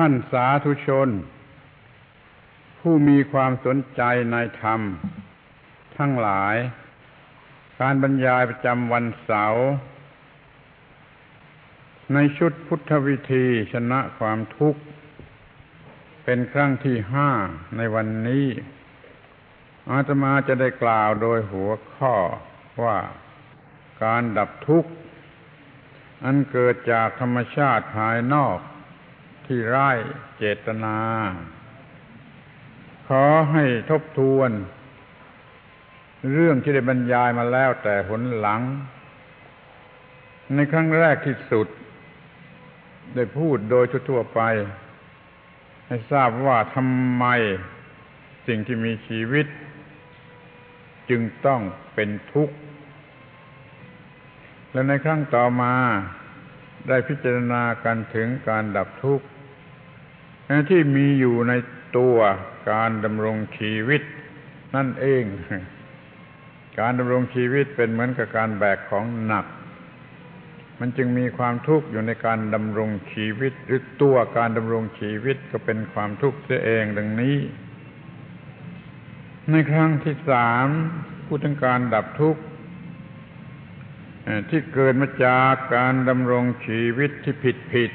ท่านสาธุชน ผู้มีความสนใจในธรรม ทั้งหลาย การบรรยายประจำวันเสาร์ในชุดพุทธวิธีชนะความทุกข์ เป็นครั้งที่ห้าในวันนี้ อาตมาจะได้กล่าวโดยหัวข้อว่าการดับทุกข์ อันเกิดจากธรรมชาติภายนอก ที่ร้ายเจตนา ขอให้ทบทวน เรื่องที่ได้บรรยายมาแล้วแต่ผลหลัง ในครั้งแรกที่สุด ได้พูดโดยทั่วไป ให้ทราบว่าทำไมสิ่งที่มีชีวิต จึงต้องเป็นทุกข์ และในครั้งต่อมาได้พิจารณากันถึงการดับทุกข์ ที่มีอยู่ในตัวการดำรงชีวิต นั่นเอง การดำรงชีวิตเป็นเหมือนกับการแบกของหนัก มันจึงมีความทุกข์อยู่ในการดำรงชีวิต หรือตัวการดำรงชีวิตก็เป็นความทุกข์เสียเองดังนี้ ในครั้งที่สามพูดถึงการดับทุกข์ที่เกิดมาจากการดำรงชีวิตที่ผิดผิด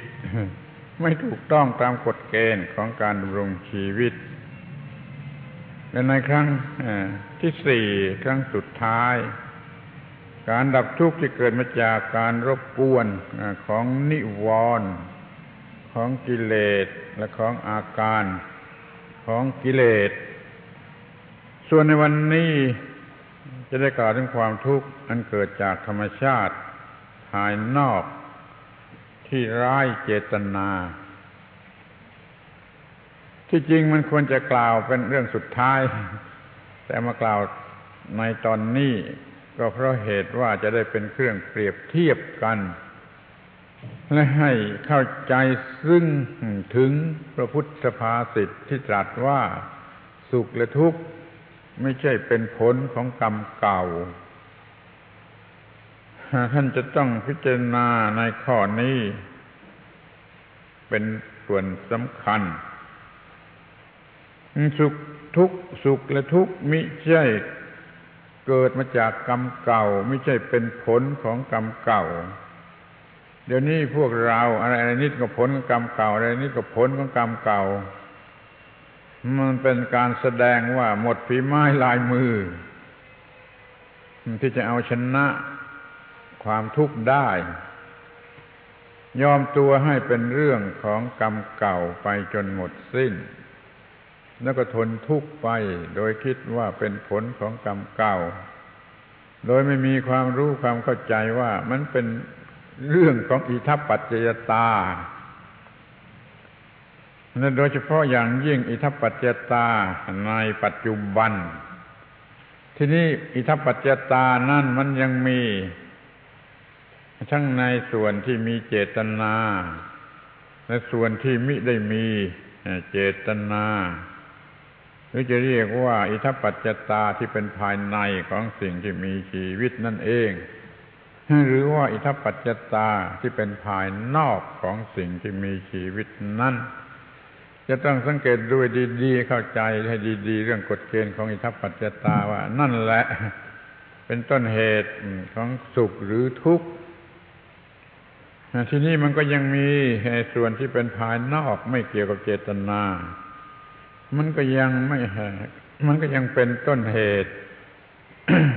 ไม่ถูกต้องตามกฎเกณฑ์ของการดำรงชีวิต และในครั้งที่สี่ครั้งสุดท้าย การดับทุกข์ที่เกิดมาจากการรบกวนของนิวรณ์ของกิเลสและของอาการของกิเลส ส่วนในวันนี้จะได้กล่าวถึงความทุกข์อันเกิดจากธรรมชาติภายนอก ที่ร้ายเจตนา ที่จริงมันควรจะกล่าวเป็นเรื่องสุดท้าย แต่มากล่าวในตอนนี้ก็เพราะเหตุว่าจะได้เป็นเครื่องเปรียบเทียบกัน และให้เข้าใจซึ่งถึงพระพุทธภาษิตที่ตรัสว่าสุขและทุกข์ไม่ใช่เป็นผลของกรรมเก่า ท่านจะต้องพิจารณาในข้อนี้ เป็นส่วนสำคัญ สุขทุกสุขและทุกมิใช่เกิดมาจากกรรมเก่า ไม่ใช่เป็นผลของกรรมเก่า เดี๋ยวนี้พวกเราอะไรนิดก็ผลของกรรมเก่า อะไรนิดก็ผลของกรรมเก่า มันเป็นการแสดงว่าหมดฝีไม้ลายมือ ที่จะเอาชนะ ความทุกข์ได้ ยอมตัวให้เป็นเรื่องของกรรมเก่าไปจนหมดสิ้น แล้วก็ทนทุกข์ไป โดยคิดว่าเป็นผลของกรรมเก่า โดยไม่มีความรู้ความเข้าใจว่ามันเป็นเรื่องของอิทัปปัจจยตาโดยเฉพาะอย่างยิ่งอิทัปปัจจยตาในปัจจุบัน ที่นี้อิทัปปัจจยตานั่นมันยังมี ทั้งในส่วนที่มีเจตนา และส่วนที่มิได้มีเจตนา หรือจะเรียกว่า อิทัปปัจจตาที่เป็นภายในของสิ่งที่มีชีวิตนั่นเอง หรือว่าอิทัปปัจจตาที่เป็นภายนอกของสิ่งที่มีชีวิตนั้นจะต้องสังเกตด้วยดีๆ เข้าใจให้ดีๆ เรื่องกฎเกณฑ์ของอิทัปปัจจตาว่า นั่นแหละ เป็นต้นเหตุของสุขหรือทุกข์ ทีนี้มันก็ยังมีส่วนที่เป็นภายนอกไม่เกี่ยวกับเจตนา มันก็ยังไม่มันก็ยังเป็นต้นเหตุ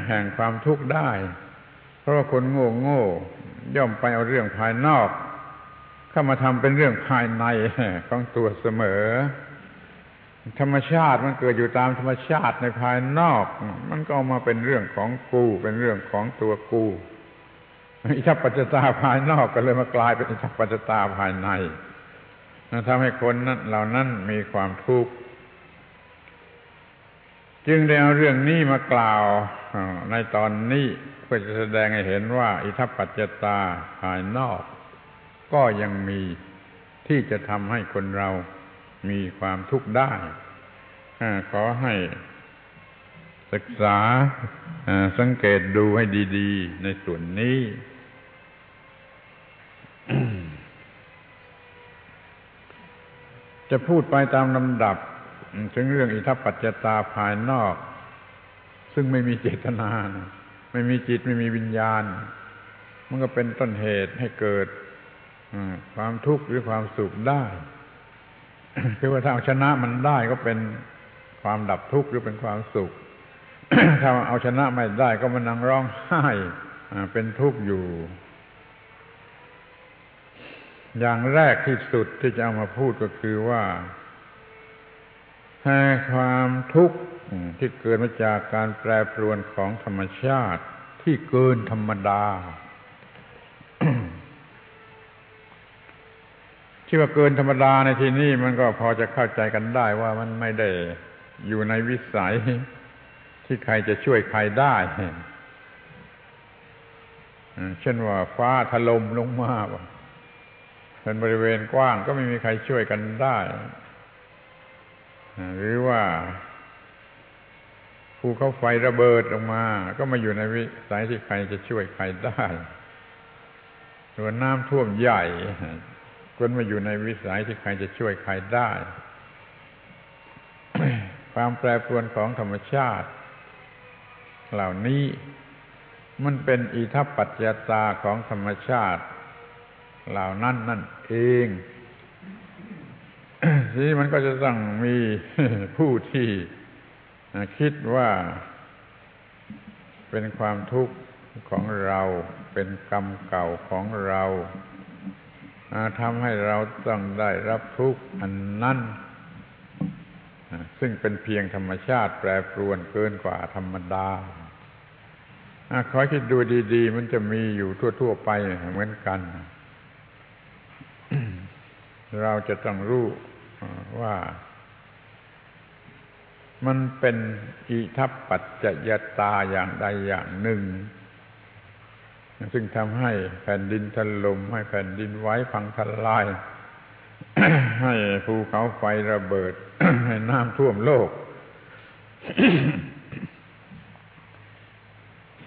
แห่งความทุกข์ได้ เพราะว่าคนโง่โง่ย่อมไปเอาเรื่องภายนอก เข้ามาทำเป็นเรื่องภายในของตัวเสมอ ธรรมชาติมันเกิดอยู่ตามธรรมชาติในภายนอก มันก็เอามาเป็นเรื่องของกู เป็นเรื่องของตัวกู อิทัปปัจจตาภายนอกก็เลยมากลายเป็นอิทัปปัจจตาภายในทำให้คนนั้นเหล่านั้นมีความทุกข์จึงได้เอาเรื่องนี้มากล่าวในตอนนี้เพื่อจะแสดงให้เห็นว่า อิทัปปัจจตาภายนอก ก็ยังมีที่จะทำให้คนเรามีความทุกข์ได้ขอให้ศึกษาสังเกตดูให้ดี ๆ ในส่วนนี้ จะพูดไปตามลำดับ ถึงเรื่องอิทัปปัจจตาภายนอก ซึ่งไม่มีเจตนาไม่มีจิตไม่มีวิญญาณ มันก็เป็นต้นเหตุให้เกิดความทุกข์หรือความสุขได้คือว่าถ้าเอาชนะมันได้ก็เป็นความดับทุกข์หรือเป็นความสุข ถ้าเอาชนะไม่ได้ก็มันนั่งร้องไห้เป็นทุกข์อยู่ อย่างแรกที่สุดที่จะเอามาพูดก็คือว่าให้ความทุกข์ที่เกิดมาจากการแปรปรวนของธรรมชาติที่เกินธรรมดาที่ว่าเกินธรรมดาในที่นี้มันก็พอจะเข้าใจกันได้ว่ามันไม่ได้อยู่ในวิสัยที่ใครจะช่วยใครได้เช่นว่าฟ้าถล่มลงมา เป็นบริเวณกว้างก็ไม่มีใครช่วยกันได้ หรือว่าภูเขาไฟระเบิดลงมา ก็มาอยู่ในวิสัยที่ใครจะช่วยใครได้หรือน้ำท่วมใหญ่ก็มาอยู่ในวิสัยที่ใครจะช่วยใครได้ ความแปรปรวนของธรรมชาติ เหล่านี้มันเป็นอิทัปปัจจตาของธรรมชาติ เหล่านั้นนั่นเองทีนี้มันก็จะต้องมีผู้ที่คิดว่าเป็นความทุกข์ของเราเป็นกรรมเก่าของเราทำให้เราต้องได้รับทุกข์อันนั้นซึ่งเป็นเพียงธรรมชาติแปรปรวนเกินกว่าธรรมดาขอคิดดูดี ๆ มันจะมีอยู่ทั่ว ๆ ไปเหมือนกัน เราจะต้องรู้ว่ามันเป็นอิทัปปัจจยตาอย่างใดอย่างหนึ่ง ซึ่งทำให้แผ่นดินถล่มให้แผ่นดินไหวพังทลาย ให้ภูเขาไฟระเบิด ให้น้ำท่วมโลก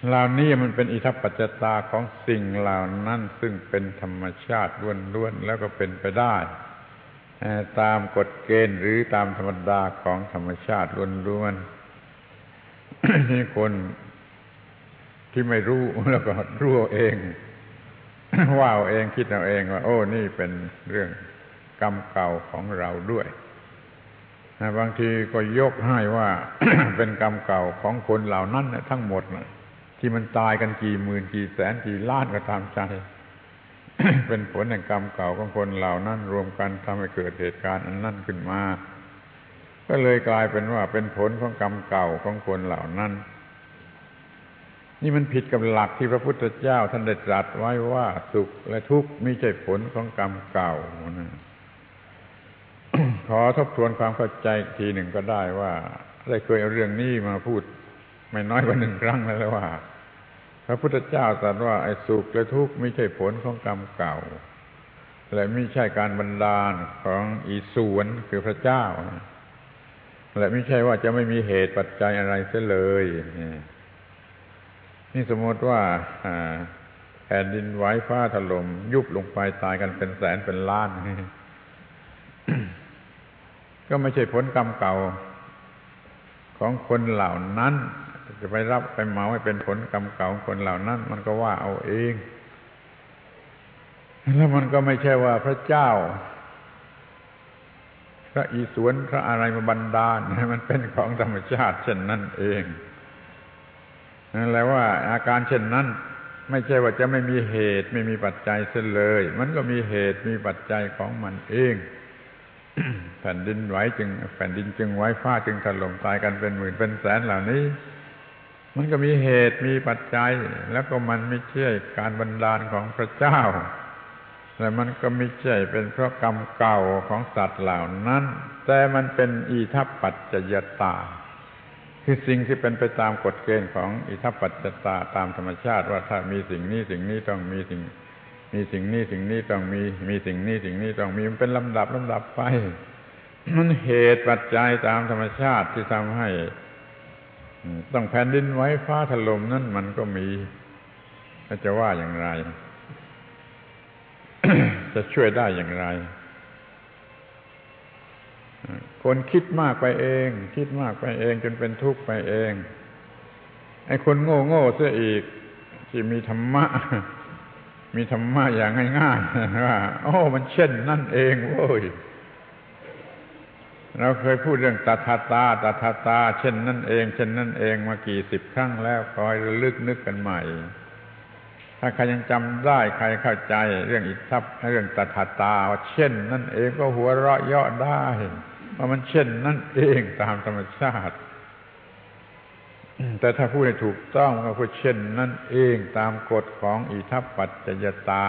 เหล่านี้มันเป็นอิทัปปัจจตาของสิ่งเหล่านั้นซึ่งเป็นธรรมชาติล้วนๆแล้วก็เป็นไปได้ตามกฎเกณฑ์หรือตามธรรมดาของธรรมชาติล้วนๆนี่คนที่ไม่รู้แล้วก็รู้เองว่าเอาเองคิดเอาเองว่า โอ้นี่เป็นเรื่องกรรมเก่าของเราด้วยบางทีก็ยกให้ว่าเป็นกรรมเก่าของคนเหล่านั้นทั้งหมด ที่มันตายกันกี่หมื่นกี่แสนกี่ล้านก็ตามใจ เป็นผลแห่งกรรมเก่าของคนเหล่านั้นรวมกันทำให้เกิดเหตุการณ์อันนั้นขึ้นมา ก็เลยกลายเป็นว่าเป็นผลของกรรมเก่าของคนเหล่านั้น นี่มันผิดกับหลักที่พระพุทธเจ้าท่านได้ตรัสไว้ว่าสุขและทุกข์ไม่ใช่ผลของกรรมเก่านะขอทบทวนความเข้าใจทีหนึ่งก็ได้ว่า ได้เคยเอาเรื่องนี้มาพูด ไม่น้อยกว่าหนึ่งครั้งแล้วว่า พระพุทธเจ้าตรัสว่าไอ้สุขและทุกข์ไม่ใช่ผลของกรรมเก่า และไม่ใช่การบันดาลของอีส่วนคือพระเจ้า และไม่ใช่ว่าจะไม่มีเหตุปัจจัยอะไรเสียเลยนี่สมมติว่าแผ่นดินไหวฟ้าถล่มยุบลงไปตายกันเป็นแสนเป็นล้าน ก็ไม่ใช่ผลกรรมเก่าของคนเหล่านั้น จะไปรับไปเมาให้เป็นผลกรรมเก่าคนเหล่านั้น มันก็ว่าเอาเอง แล้วมันก็ไม่ใช่ว่าพระเจ้า พระอีสวนพระอะไรมาบันดาลมันเป็นของธรรมชาติ เช่นนั้นเองนั่นแหละว่า อาการเช่นนั้น ไม่ใช่ว่าจะไม่มีเหตุ ไม่มีปัจจัยเสียเลย มันก็มีเหตุมีปัจจัยของมันเองแผ่นดินไหวจึง แผ่นดินจึงไหวฟ้าจึงถล่มตายกันเป็นหมื่นเป็นแสนเหล่านี้ มันก็มีเหตุมีปัจจัย แล้วก็มันไม่ใช่การบันดาลของพระเจ้า และมันก็ไม่ใช่เป็นเพราะกรรมเก่าของสัตว์เหล่านั้น แต่มันเป็นอิทัปปัจจยตา คือสิ่งที่เป็นไปตามกฎเกณฑ์ของอิทัปปัจจตาตามธรรมชาติว่าถ้ามีสิ่งนี้สิ่งนี้ต้องมีสิ่ง มีสิ่งนี้สิ่งนี้ต้องมี มีสิ่งนี้สิ่งนี้ต้องมีมันเป็นลำดับลำดับไปมันเหตุปัจจัยตามธรรมชาติที่ทำให้ ต้องแผ่นดินไหวฟ้าถล่มนั่นมันก็มีจะว่าอย่างไร จะช่วยได้อย่างไร คนคิดมากไปเอง คิดมากไปเอง จนเป็นทุกข์ไปเอง ไอ้คนโง่โง่เสียอีกที่มีธรรมะ มีธรรมะอย่างง่ายๆว่าโอ้ มันเช่นนั่นเองโว้ย เราเคยพูดเรื่องตถาตาตถาตา เช่นนั่นเอง เช่นนั่นเองมากี่สิบครั้งแล้วคอยระลึกนึกกันใหม่ ถ้าใครยังจำได้ใครเข้าใจ เรื่องอิทธัปเรื่องตถาตาว่าเช่น นั่นเองก็หัวเราะเยาะได้ว่ามันเช่น นั่นเองตามธรรมชาติ แต่ถ้าพูดให้ถูกต้องก็พูดเช่น นั่นเองตามกฎของอิทัปปัจจยตา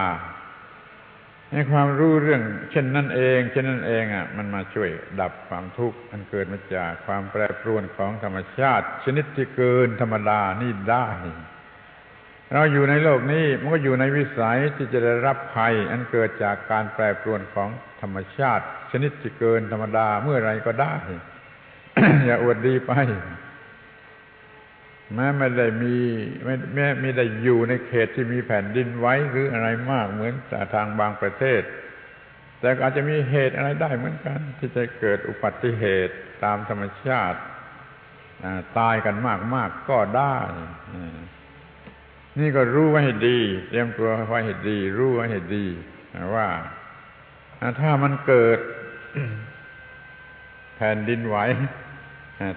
ในความรู้เรื่อง เช่นนั่นเอง เช่นนั่นเองอะมันมาช่วยดับความทุกข์อันเกิดมาจากความแปรปรวนของธรรมชาติ ชนิดที่เกินธรรมดานี่ได้ เราอยู่ในโลกนี้มันก็อยู่ในวิสัยที่จะได้รับภัย อันเกิดจากการแปรปรวนของธรรมชาติ ชนิดที่เกินธรรมดาเมื่อไรก็ได้ อย่าอวดดีไป แม้ไม่ได้มีไม่แม้ไม่ได้อยู่ในเขตที่มีแผ่นดินไว้หรืออะไรมากเหมือนทางบางประเทศ แต่อาจจะมีเหตุอะไรได้เหมือนกัน ที่จะเกิดอุบัติเหตุตามธรรมชาติตายกันมากมากก็ได้นี่ก็รู้ไว้ให้ดี เตรียมตัวไว้ให้ดี รู้ไว้ให้ดีว่าถ้ามันเกิดแผ่นดินไหว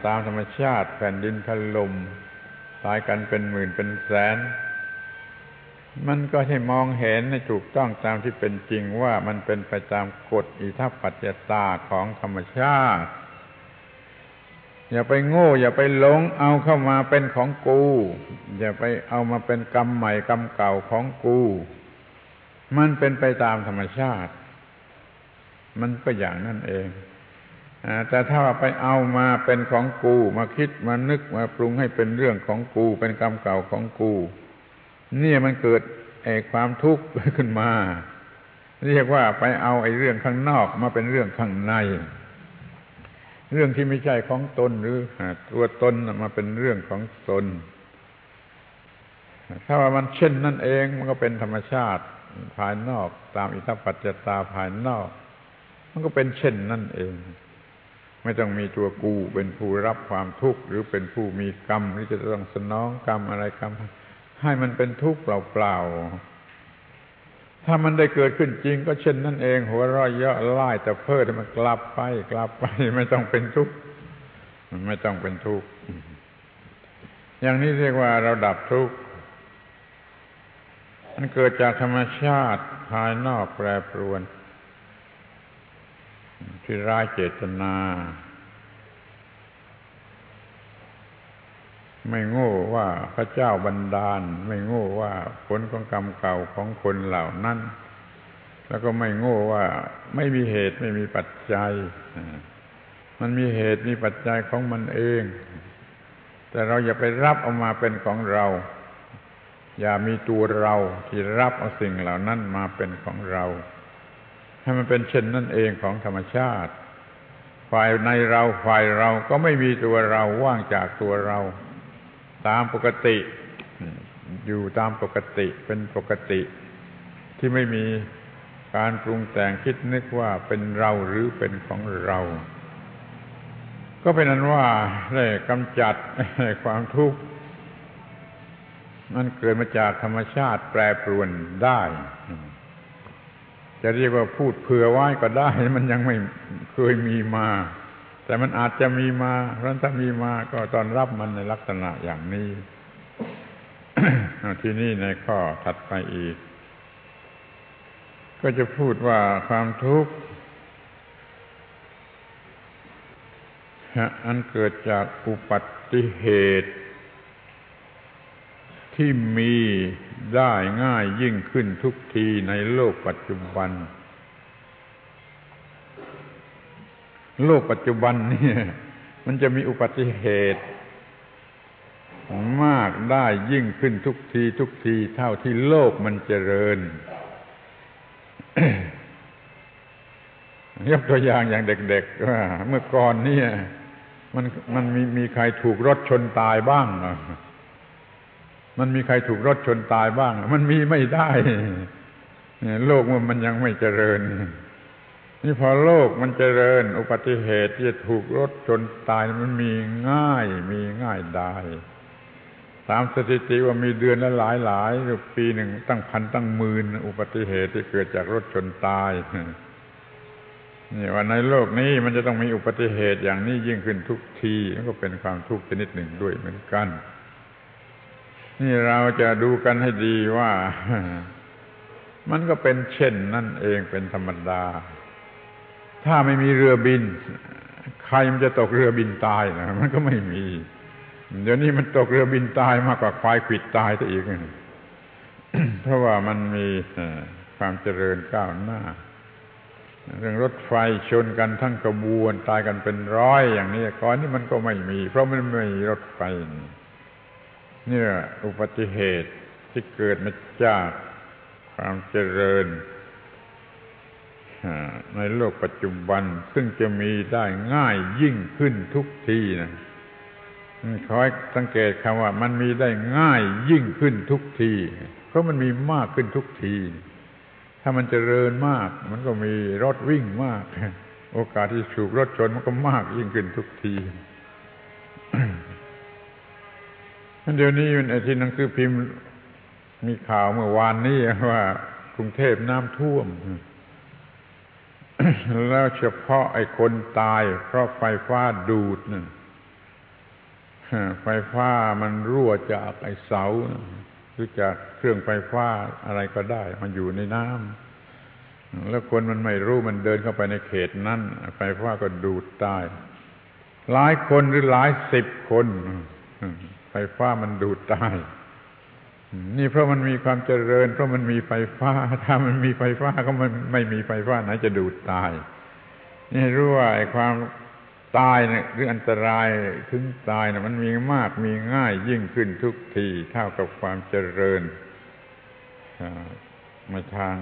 ตามธรรมชาติ แผ่นดินถล่ม ตายกันเป็นหมื่นเป็นแสน มันก็ให้มองเห็นในถูกต้องตามที่เป็นจริงว่ามันเป็นไปตามกฎอิทัปปัจจตาของธรรมชาติ อย่าไปโง่ อย่าไปหลงเอาเข้ามาเป็นของกู อย่าไปเอามาเป็นกรรมใหม่กรรมเก่าของกู มันเป็นไปตามธรรมชาติ มันก็อย่างนั่นเอง แต่ถ้าไปเอามาเป็นของกู มาคิดมานึกมาปรุงให้เป็นเรื่องของกู เป็นกรรมเก่าของกู เนี่ยมันเกิดไอ้ความทุกข์ขึ้นมา เรียกว่าไปเอาไอ้เรื่องข้างนอกมาเป็นเรื่องข้างใน เรื่องที่ไม่ใช่ของตนหรือตัวตนมาเป็นเรื่องของตน ถ้าว่ามันเช่นนั่นเองมันก็เป็นธรรมชาติภายนอก ตามอิทธิปัจจตาภายนอก มันก็เป็นเช่นนั่นเอง ไม่ต้องมีตัวกูเป็นผู้รับความทุกข์หรือเป็นผู้มีกรรมที่จะต้องสนองกรรมอะไรกรรม ให้มันเป็นทุกข์เปล่าๆถ้ามันได้เกิดขึ้นจริง ก็เช่นนั่นเอง หัวเราะเยาะไล่แต่เพิดมันกลับไปกลับไป ไม่ต้องเป็นทุกข์มันไม่ต้องเป็นทุกข์อย่างนี้เรียกว่าเราดับทุกข์มันเกิดจากธรรมชาติภายนอกแปรปรวน ที่ร้ายเจตนา ไม่โง่ว่าพระเจ้าบันดาล ไม่โง่ว่าผลของกรรมเก่าของคนเหล่านั้น แล้วก็ไม่โง่ว่าไม่มีเหตุไม่มีปัจจัย มันมีเหตุมีปัจจัยของมันเอง แต่เราอย่าไปรับเอามาเป็นของเรา อย่ามีตัวเราที่รับเอาสิ่งเหล่านั้นมาเป็นของเรา ให้มันเป็นเช่นนั่นเองของธรรมชาติ ฝ่ายในเราฝ่ายเราก็ไม่มีตัวเราว่างจากตัวเรา ตามปกติ อยู่ตามปกติเป็นปกติ ที่ไม่มีการปรุงแต่งคิดนึกว่าเป็นเราหรือเป็นของเรา ก็เป็นนั้นว่าได้กำจัดความทุกข์มันเกิดมาจากธรรมชาติแปรปรวนได้ จะเรียกว่าพูดเผื่อไว้ก็ได้ มันยังไม่เคยมีมา แต่มันอาจจะมีมาเพราะถ้ามีมาก็ตอนรับมันในลักษณะอย่างนี้ที่นี่ในข้อถัดไปอีก ก็จะพูดว่าความทุกข์อันเกิดจากอุปัติเหตุที่มี ได้ง่ายยิ่งขึ้นทุกทีในโลกปัจจุบัน โลกปัจจุบันนี่มันจะมีอุบัติเหตุ มากได้ยิ่งขึ้นทุกที ทุกทีเท่าที่โลกมันเจริญยกตัวอย่างอย่างเด็กๆว่าเมื่อก่อนเนี่ย มันมันมีมีใครถูกรถชนตายบ้าง มันมีใครถูกรถชนตายบ้าง มันมีไม่ได้ โลกมันยังไม่เจริญ นี่พอโลกมันเจริญ อุบัติเหตุที่จะถูกรถชนตายมันมีง่าย มีง่ายได้ตามสถิติว่ามีเดือนละหลายหลายปีหนึ่งตั้งพันตั้งหมื่นอุบัติเหตุที่เกิดจากรถชนตายนี่ว่าในโลกนี้มันจะต้องมีอุบัติเหตุอย่างนี้ยิ่งขึ้นทุกทีมันก็เป็นความทุกข์ชนิดหนึ่งด้วยเหมือนกัน นี่เราจะดูกันให้ดีว่า มันก็เป็นเช่นนั่นเองเป็นธรรมดา ถ้าไม่มีเรือบิน ใครมันจะตกเรือบินตายนะมันก็ไม่มี เดี๋ยวนี้มันตกเรือบินตายมากกว่าควายขิดตายซะอีกเพราะว่ามันมีความเจริญก้าวหน้า เรื่องรถไฟชนกันทั้งกระบวน ตายกันเป็นร้อยอย่างนี้ก่อนนี้มันก็ไม่มี เพราะมันไม่มีรถไฟนี่ เนี่ยอุบัติเหตุที่เกิดมาจากความเจริญในโลกปัจจุบันซึ่งจะมีได้ง่ายยิ่งขึ้นทุกทีนะคอยสังเกตคำว่า มันมีได้ง่ายยิ่งขึ้นทุกที เพราะมันมีมากขึ้นทุกที ถ้ามันจเจริญมาก มันก็มีรถวิ่งมาก โอกาสที่ถูกรถชนมันก็มากยิ่งขึ้นทุกที เดี๋ยวนี้มันที่หนังสือพิมพ์มีข่าวเมื่อวานนี้ว่ากรุงเทพน้ำท่วม แล้วเฉพาะไอ้คนตาย เพราะไฟฟ้าดูดนั่นไฟฟ้ามันรั่วจากไอ้เสาหรือจากเครื่องไฟฟ้าอะไรก็ได้ มันอยู่ในน้ำแล้วคนมันไม่รู้มันเดินเข้าไปในเขตนั้นไฟฟ้าก็ดูดตาย หลายคนหรือหลายสิบคน ไฟฟ้ามันดูดตายนี่เพราะมันมีความเจริญ เพราะมันมีไฟฟ้า ถ้ามันมีไฟฟ้าก็มันไม่มีไฟฟ้าไหนจะดูดตาย นี่รู้ว่าไอ้ความตายเนี่ยหรืออันตรายถึงตายเนี่ยมันมีมากมีง่ายยิ่งขึ้นทุกทีเท่ากับความเจริญมาทาง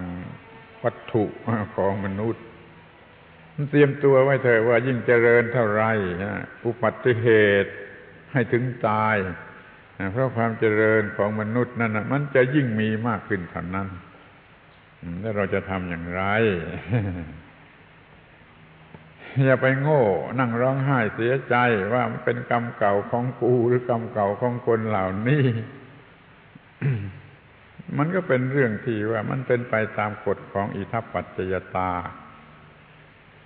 วัตถุของมนุษย์ มันเตรียมตัวไว้เถอะว่ายิ่งเจริญเท่าไรอุบัติเหตุ ให้ถึงตาย เพราะความเจริญของมนุษย์นั่นมันจะยิ่งมีมากขึ้นเท่านั้น แล้วเราจะทำอย่างไร อย่าไปโง่ นั่งร้องไห้เสียใจว่ามันเป็นกรรมเก่าของกูหรือกรรมเก่าของคนเหล่านี้มันก็เป็นเรื่องที่ว่ามันเป็นไปตามกฎของอิทัปปัจจยตา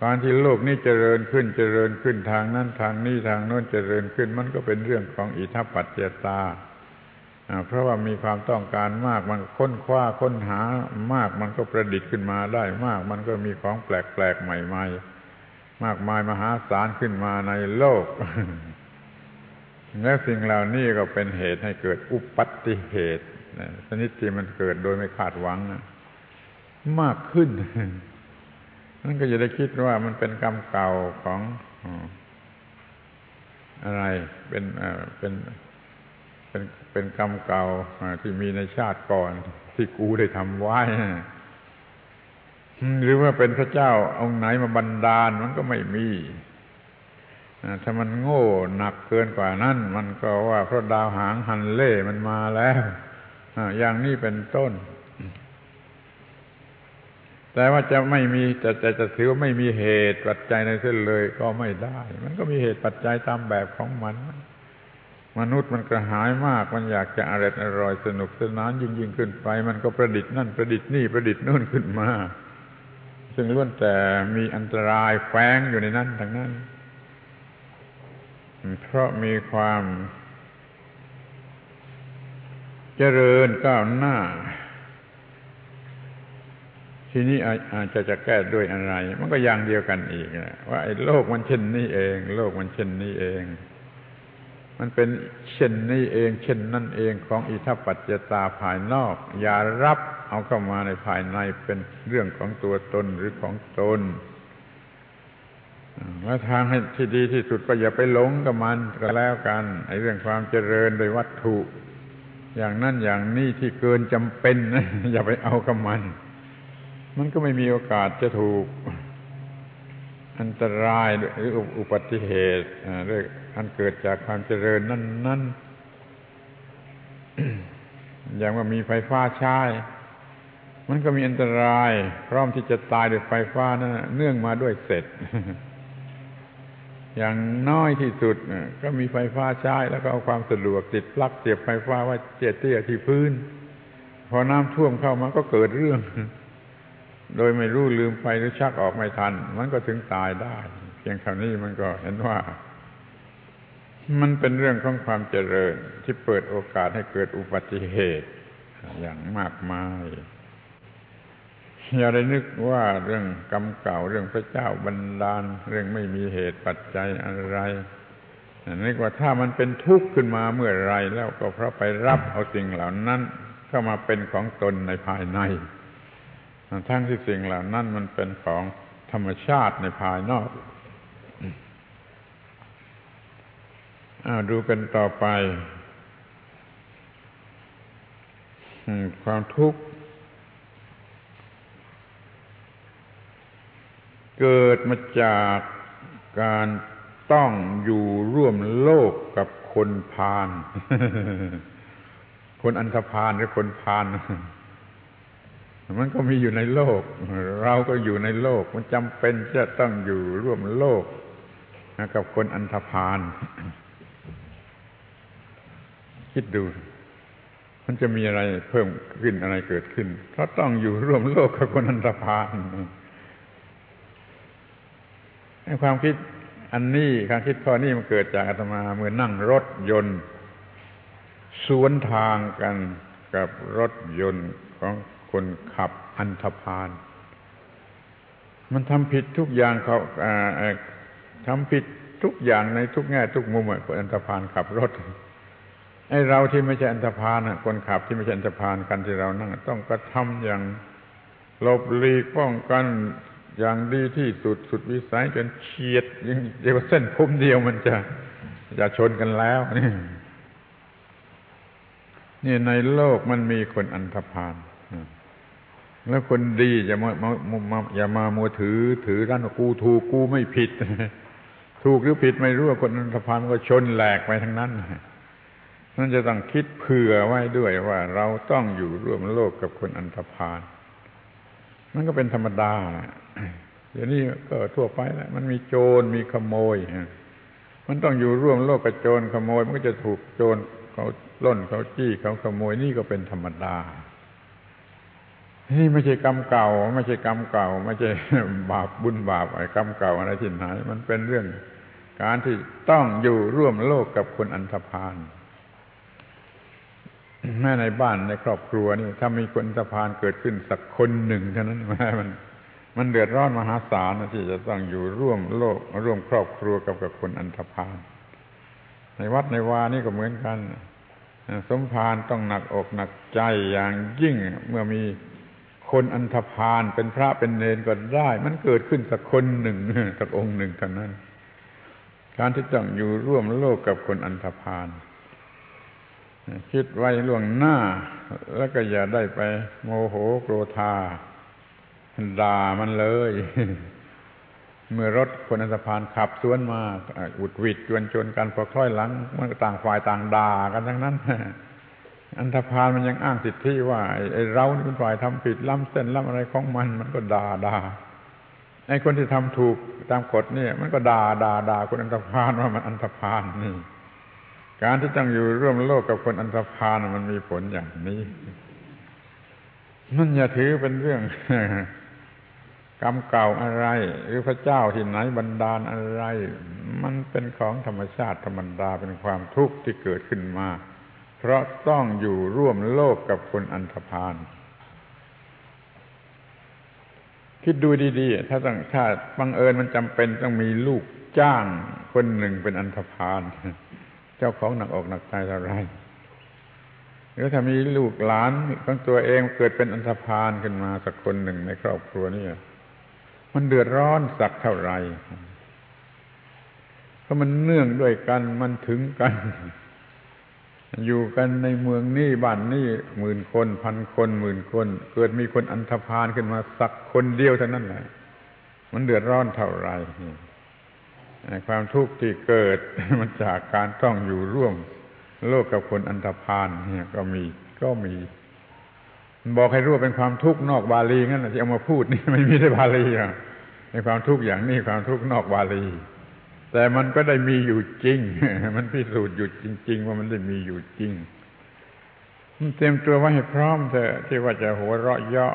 การที่โลกนี้เจริญขึ้นเจริญขึ้นทางนั้นทางนี้ทางโน้นเจริญขึ้น มันก็เป็นเรื่องของอิทัปปัจเจตาเพราะว่ามีความต้องการมากมันค้นคว้าค้นหามากมันก็ประดิษฐ์ขึ้นมาได้มาก มันก็มีของแปลกๆใหม่ ๆ มากมายมหาศาลขึ้นมาในโลก และสิ่งเหล่านี้ก็เป็นเหตุให้เกิดอุปัติเหตุชนิดที่มันเกิดโดยไม่คาดหวังมากขึ้น นั่นก็จะได้คิดว่ามันเป็นกรรมเก่าของอะไร เป็นเป็นเป็นเป็นกรรมเก่าที่มีในชาติก่อน ที่กูได้ทำไว้หรือว่าเป็นพระเจ้าองค์ไหนมาบันดาลมันก็ไม่มีถ้ามันโง่หนักเกินกว่านั้น มันก็ว่าเพราะดาวหางหันเล่มันมาแล้วอย่างนี้เป็นต้น แต่ว่าจะไม่มีแต่แต่จะถือว่าไม่มีเหตุปัจจัยในเส้นเลย ก็ไม่ได้ มันก็มีเหตุปัจจัยตามแบบของมัน มนุษย์มันกระหายมาก มันอยากจะอร่อยอร่อยสนุกสนานยิ่งยิ่งขึ้นไป มันก็ประดิษฐ์นั่นประดิษฐ์นี่ประดิษฐ์นู่นขึ้นมา ซึ่งล้วนแต่มีอันตรายแฝงอยู่ในนั้นทั้งนั้น เพราะมีความ เจริญก้าวหน้า ทีนี้อาจจะจะแก้ด้วยอะไร มันก็อย่างเดียวกันอีกว่าไอ้โลกมันเช่นนี้เอง โลกมันเช่นนี้เอง มันเป็นเช่นนี้เอง เช่นนั่นเองของอิทัปปัจจตาภายนอก อย่ารับเอาเข้ามาในภายในเป็นเรื่องของตัวตนหรือของตนและทางให้ที่ดีที่สุดก็อย่าไปหลงกับมันก็แล้วกันไอ้เรื่องความเจริญโดยวัตถุ อย่างนั้นอย่างนี้ที่เกินจำเป็นนะอย่าไปเอากับมัน มันก็ไม่มีโอกาสจะถูก อันตรายหรืออุบัติเหตุด้วยอันเกิดจากความเจริญนั้นนั้นอย่างว่ามีไฟฟ้าใช้ มันก็มีอันตราย พร้อมที่จะตายด้วยไฟฟ้านะั่นเนื่องมาด้วยเสร็จ อย่างน้อยที่สุดก็มีไฟฟ้าใช้ แล้วก็เอาความสะดวกติดปลั๊กเสียบไฟฟ้าไว้เจเตี้ยที่พื้น พอน้ำท่วมเข้ามาก็เกิดเรื่อง โดยไม่รู้ลืมไปหรือชักออกไม่ทัน มันก็ถึงตายได้ เพียงคราวนี้มันก็เห็นว่า มันเป็นเรื่องของความเจริญ ที่เปิดโอกาสให้เกิดอุบัติเหตุ อย่างมากมาย อย่าได้นึกว่าเรื่องกรรมเก่าเรื่องพระเจ้าบันดาล เรื่องไม่มีเหตุปัจจัยอะไรนึกว่าถ้ามันเป็นทุกข์ขึ้นมาเมื่อไรแล้วก็เพราะไปรับเอาสิ่งเหล่านั้นเข้ามาเป็นของตนในภายใน ทั้งที่สิ่งเหล่านั้นมันเป็นของธรรมชาติในภายนอกอาดูกันต่อไปความทุกข์ เกิดมาจากการต้องอยู่ร่วมโลกกับคนพาลคนอันธพาลหรือคนพาล มันก็มีอยู่ในโลก เราก็อยู่ในโลก มันจำเป็นจะต้องอยู่ร่วมโลกกับคนอันธพาลคิดดู มันจะมีอะไรเพิ่มขึ้นอะไรเกิดขึ้น เพราะต้องอยู่ร่วมโลกกับคนอันธพาลในความคิดอันนี้ความคิดข้อนี้มันเกิดจากอาตมาเมื่อนั่งรถยนต์ สวนทางกันกับรถยนต์ของ คนขับอันธพาลมันทำผิดทุกอย่างเขาทำผิดทุกอย่างในทุกแง่ทุกมุมคนอันธพาลขับรถไอ้เราที่ไม่ใช่อันธพาลคนขับที่ไม่ใช่อันธพาลกันที่เรานั่ง ต้องกระทำอย่างหลบหลีกป้องกันอย่างดีที่สุดสุดวิสัยจนเฉียดยังเดียวเส้นพุ่มเดียวมันจะจะชนกันแล้วนี่นี่ในโลกมันมีคนอันธพาล แล้วคนดีอย่ามามาอย่ามามัวถือ ถือด้านกูถูกกูไม่ผิด ถูกหรือผิดไม่รู้คนอันธพาลก็ชนแหลกไปทั้งนั้นนั่นจะต้องคิดเผื่อไว้ด้วยว่า เราต้องอยู่ร่วมโลกกับคนอันธพาลมันก็เป็นธรรมดาเดี๋ยวนี้ก็ทั่วไปแล้วมันมีโจรมีขโมยมันต้องอยู่ร่วมโลกกับโจรขโมย มันก็จะถูกโจรเขาล้นเขาจี้เขาขโมยนี่ก็เป็นธรรมดา นี่ไม่ใช่กรรมเก่า ไม่ใช่กรรมเก่า ไม่ใช่บาปบุญบาปอะไรกรรมเก่าอะไรที่ไหน มันเป็นเรื่องการที่ต้องอยู่ร่วมโลกกับคนอันธพาลแม่ในบ้านในครอบครัวนี่ถ้ามีคนสะพานเกิดขึ้นสักคนหนึ่งเท่านั้นแม่มัน มันเดือดร้อนมหาศาลนะที่จะต้องอยู่ร่วมโลก ร่วมครอบครัวกับกับคนอันธพาลในวัดในวานี่ก็เหมือนกัน สมภารต้องหนักอกหนักใจอย่างยิ่งเมื่อมี คนอันธพาลเป็นพระเป็นเนรก็ได้ มันเกิดขึ้นสักคนหนึ่งสักองค์หนึ่งเท่านั้น การที่ต้องอยู่ร่วมโลกกับคนอันธพาลคิดไว้ล่วงหน้า แล้วก็อย่าได้ไปโมโหโกรธาด่ามันเลย เมื่อรถคนอันธพาลขับสวนมาอุดวิดจวนจนกันพอคล้อยหลัง มันต่างฝ่ายต่างด่ากันทั้งนั้น อันธพาลมันยังอ้างสิทธิว่าไอ้เรานี่เป็นฝ่ายทำผิดล้ำเส้นล้ำอะไรของมัน มันก็ด่าด่าไอ้คนที่ทำถูกตามกฎเนี่ย มันก็ด่าด่าด่าคนอันธพาลว่ามันอันธพาลนี่ การที่ต้องอยู่ร่วมโลกกับคนอันธพาลมันมีผลอย่างนี้มันอย่าถือเป็นเรื่องกรรมเก่าอะไร หรือพระเจ้าที่ไหนบันดาลอะไร มันเป็นของธรรมชาติธรรมดาเป็นความทุกข์ที่เกิดขึ้นมา เพราะต้องอยู่ร่วมโลกกับคนอันธพาลคิดดูดีๆ ถ้าต้องถ้าบังเอิญมันจำเป็นต้องมีลูกจ้างคนหนึ่งเป็นอันธพาลเจ้าของหนักอกหนักใจเท่าไรหรือถ้ามีลูกหลานของตัวเองเกิดเป็นอันธพาลขึ้นมาสักคนหนึ่งในครอบครัวนี่มันเดือดร้อนสักเท่าไรเพราะมันเนื่องด้วยกันมันถึงกัน อยู่กันในเมืองนี่บ้านนี่หมื่นคนพันคนหมื่นคน เกิดมีคนอันธพาลขึ้นมาสักคนเดียวเท่านั้นแหละมันเดือดร้อนเท่าไหร่ความทุกข์ที่เกิดมันจากการต้องอยู่ร่วม โลกกับคนอันธพาลเนี่ยก็มีก็มีบอกให้รู้ว่าเป็นความทุกข์นอกบาลีงั้นที่เอามาพูดนี่ไม่มีในบาลีอะในความทุกข์อย่างนี้ความทุกข์นอกบาลี แต่มันก็ได้มีอยู่จริง มันพิสูจน์อยู่จริง ๆ ว่ามันได้มีอยู่จริงเตรียมตัวไว้ให้พร้อมเถอะที่ว่าจะหัวเราะเยาะ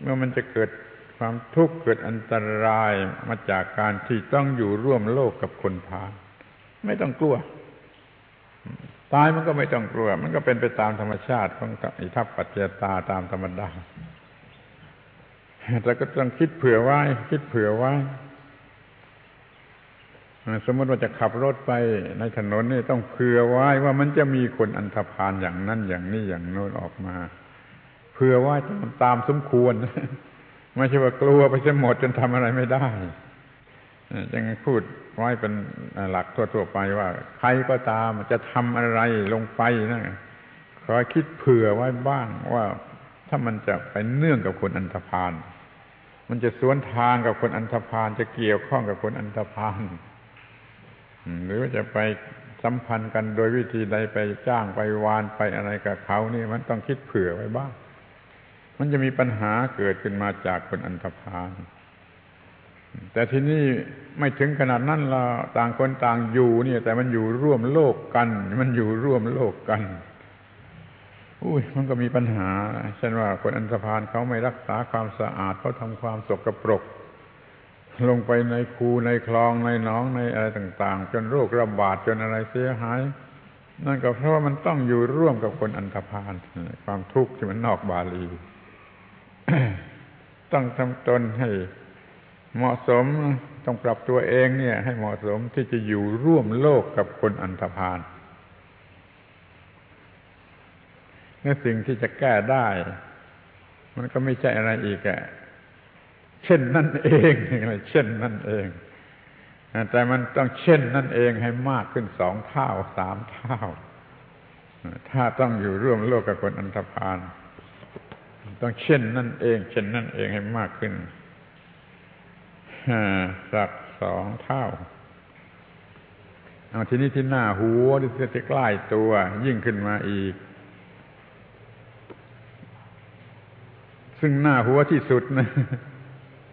เมื่อมันจะเกิดความทุกข์เกิดอันตรายมาจากการที่ต้องอยู่ร่วมโลกกับคนพาลไม่ต้องกลัว ตายมันก็ไม่ต้องกลัว มันก็เป็นไปตามธรรมชาติของอิทัปปัจจตาตามธรรมดาแต่ก็ต้องคิดเผื่อไว้ คิดเผื่อไว้ สมมติว่าจะขับรถไปในถนนนี่ต้องเผื่อไว้ว่ามันจะมีคนอันธพาลอย่างนั้นอย่างนี้อย่างโน้นออกมาเผื่อไว้ตามสมควรไม่ใช่ว่ากลัวไปจะหมดจนทำอะไรไม่ได้ยังพูดไว้เป็นหลักทั่วๆไปว่า ใครก็ตามจะทำอะไรลงไปนะขอคิดเผื่อไว้บ้างว่าถ้ามันจะไปเนื่องกับคนอันธพาลมันจะสวนทางกับคนอันธพาลจะเกี่ยวข้องกับคนอันธพาล หรือว่าจะไปสัมพันธ์กันโดยวิธีใดไปจ้างไปวานไปอะไรกับเขานี่มันต้องคิดเผื่อไว้บ้าง มันจะมีปัญหาเกิดขึ้นมาจากคนอันธพาลแต่ที่นี่ไม่ถึงขนาดนั้นละต่างคนต่างอยู่เนี่ย แต่มันอยู่ร่วมโลกกัน มันอยู่ร่วมโลกกันอุ้ยมันก็มีปัญหาเช่นว่าคนอันธพาลเขาไม่รักษาความสะอาดเขาทำความสกปรก ลงไปในคูในคลองในหนองในอะไรต่าง ๆ จนโรคระบาดจนอะไรเสียหาย นั่นก็เพราะว่ามันต้องอยู่ร่วมกับคนอันธพาลความทุกข์ที่มันนอกบาลี ต้องทำตนให้เหมาะสมต้องปรับตัวเองเนี่ย ให้เหมาะสมที่จะอยู่ร่วมโลกกับคนอันธพาลนี่สิ่งที่จะแก้ได้ มันก็ไม่ใช่อะไรอีกอะ เช่นนั่นเองอะไรเช่นนั่นเอง แต่มันต้องเช่นนั่นเองให้มากขึ้นสองเท่าสามเท่า ถ้าต้องอยู่ร่วมโลกกับคนอันธพาลต้องเช่นนั่นเอง เช่นนั่นเองให้มากขึ้นสักสองเท่าเอาทีนี้ที่หน้าหัวที่จะใกล้ตัว ยิ่งขึ้นมาอีก ซึ่งหน้าหัวที่สุดนะ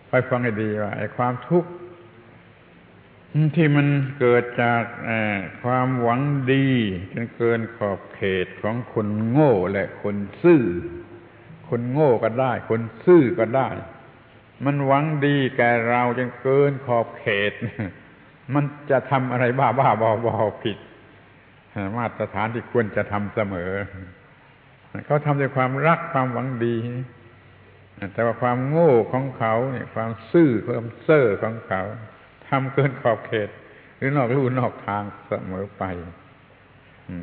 ไปฟังให้ดีว่าไอ้ความทุกข์ที่มันเกิดจากความหวังดีจนเกินขอบเขตของคนโง่และคนซื่อ คนโง่ก็ได้ คนซื่อก็ได้ มันหวังดีแก่เราจนเกินขอบเขต มันจะทำอะไรบ้าบ้าบอบอผิดมาตรฐานที่ควรจะทำเสมอเขาทำด้วยความรักความหวังดี แต่ว่าความโง่ของเขาเนี่ย ความซื่อความเซ่อของเขาทำเกินขอบเขต หรือนอกลู่นอกทางเสมอไป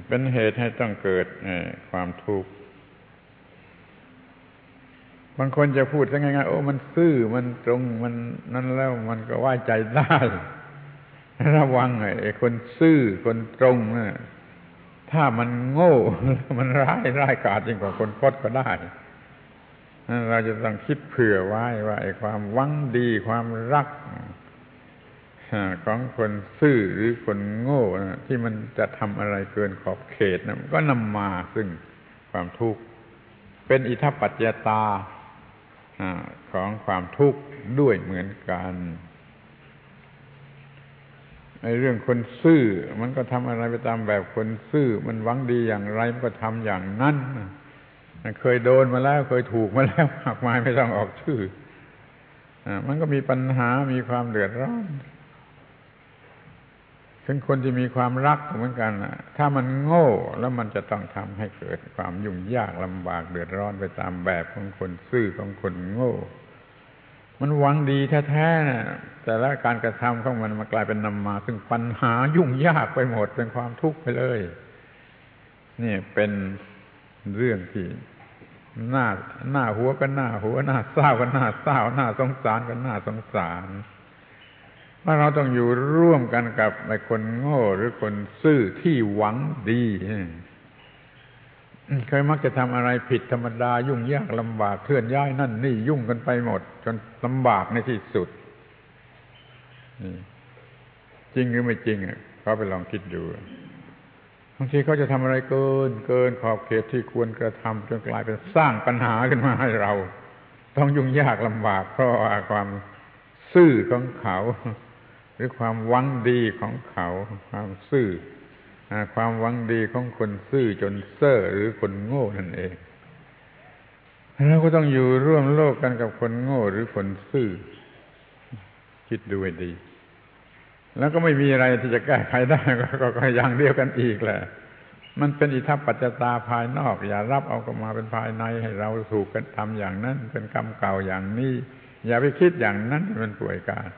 เป็นเหตุให้ต้องเกิดความทุกข์บางคนจะพูดซะง่ายๆโอ้มันซื่อมันตรงมันนั้นแล้วมันก็ว่าใจได้ระวังไอ้คนซื่อคนตรงนะถ้ามันโง่ มันร้ายร้ายกาจยิ่งกว่าคนพดก็ได้ เราจะต้องคิดเผื่อไว้ว่าไอ้ความหวังดีความรักของคนซื่อหรือคนโง่ที่มันจะทำอะไรเกินขอบเขตนะก็นำมาซึ่งความทุกข์ เป็นอิทัปปัจจตาของความทุกข์ด้วยเหมือนกันในเรื่องคนซื่อ มันก็ทำอะไรไปตามแบบคนซื่อ มันหวังดีอย่างไรมันก็ทำอย่างนั้น เคยโดนมาแล้วเคยถูกมาแล้วมากมายไม่ต้องออกชื่อมันก็มีปัญหามีความเดือดร้อนถึงคนที่มีความรักเหมือนกันถ้ามันโง่แล้วมันจะต้องทำให้เกิดความยุ่งยากลำบากเดือดร้อนไปตามแบบของคนซื่อของคนโง่ มันหวังดีแท้ๆนะแต่ละการกระทำของมันมากลายเป็นนำมา ซึ่งปัญหายุ่งยากไปหมดเป็นความทุกข์ไปเลย นี่เป็น เรื่องที่หน้าหน้าหัวก็หน้าหัวหน้าเศร้าก็หน้าเศร้าหน้าสงสารก็หน้าสงสารว่าเราต้องอยู่ร่วมกันกับไอ้คนโง่หรือคนซื่อที่หวังดีเคยมักจะทำอะไรผิดธรรมดา ยุ่งยากลำบากเคลื่อนย้ายนั่นนี่ยุ่งกันไปหมด จนลำบากในที่สุดจริงหรือไม่จริงอะเขาไปลองคิดดู บางทีเขาจะทำอะไรเกิน เกินขอบเขตที่ควรกระทำจนกลายเป็นสร้างปัญหาขึ้นมาให้เรา ต้องยุ่งยากลำบาก เพราะความซื่อของเขา หรือความหวังดีของเขา ความซื่อความหวังดีของคนซื่อจนเซ่อหรือคนโง่นั่นเองเราก็ต้องอยู่ร่วมโลกกันกับคนโง่หรือคนซื่อ คิดดูให้ดี แล้วก็ไม่มีอะไรที่จะแก้ไขได้ก็ก็อย่างเดียวกันอีกแหละมันเป็นอิทัปปัจจตาภายนอก อย่ารับเอากมาเป็นภายในให้เราถูกกันทำอย่างนั้น เป็นกรรมเก่าอย่างนี้ อย่าไปคิดอย่างนั้นมันป่วยการ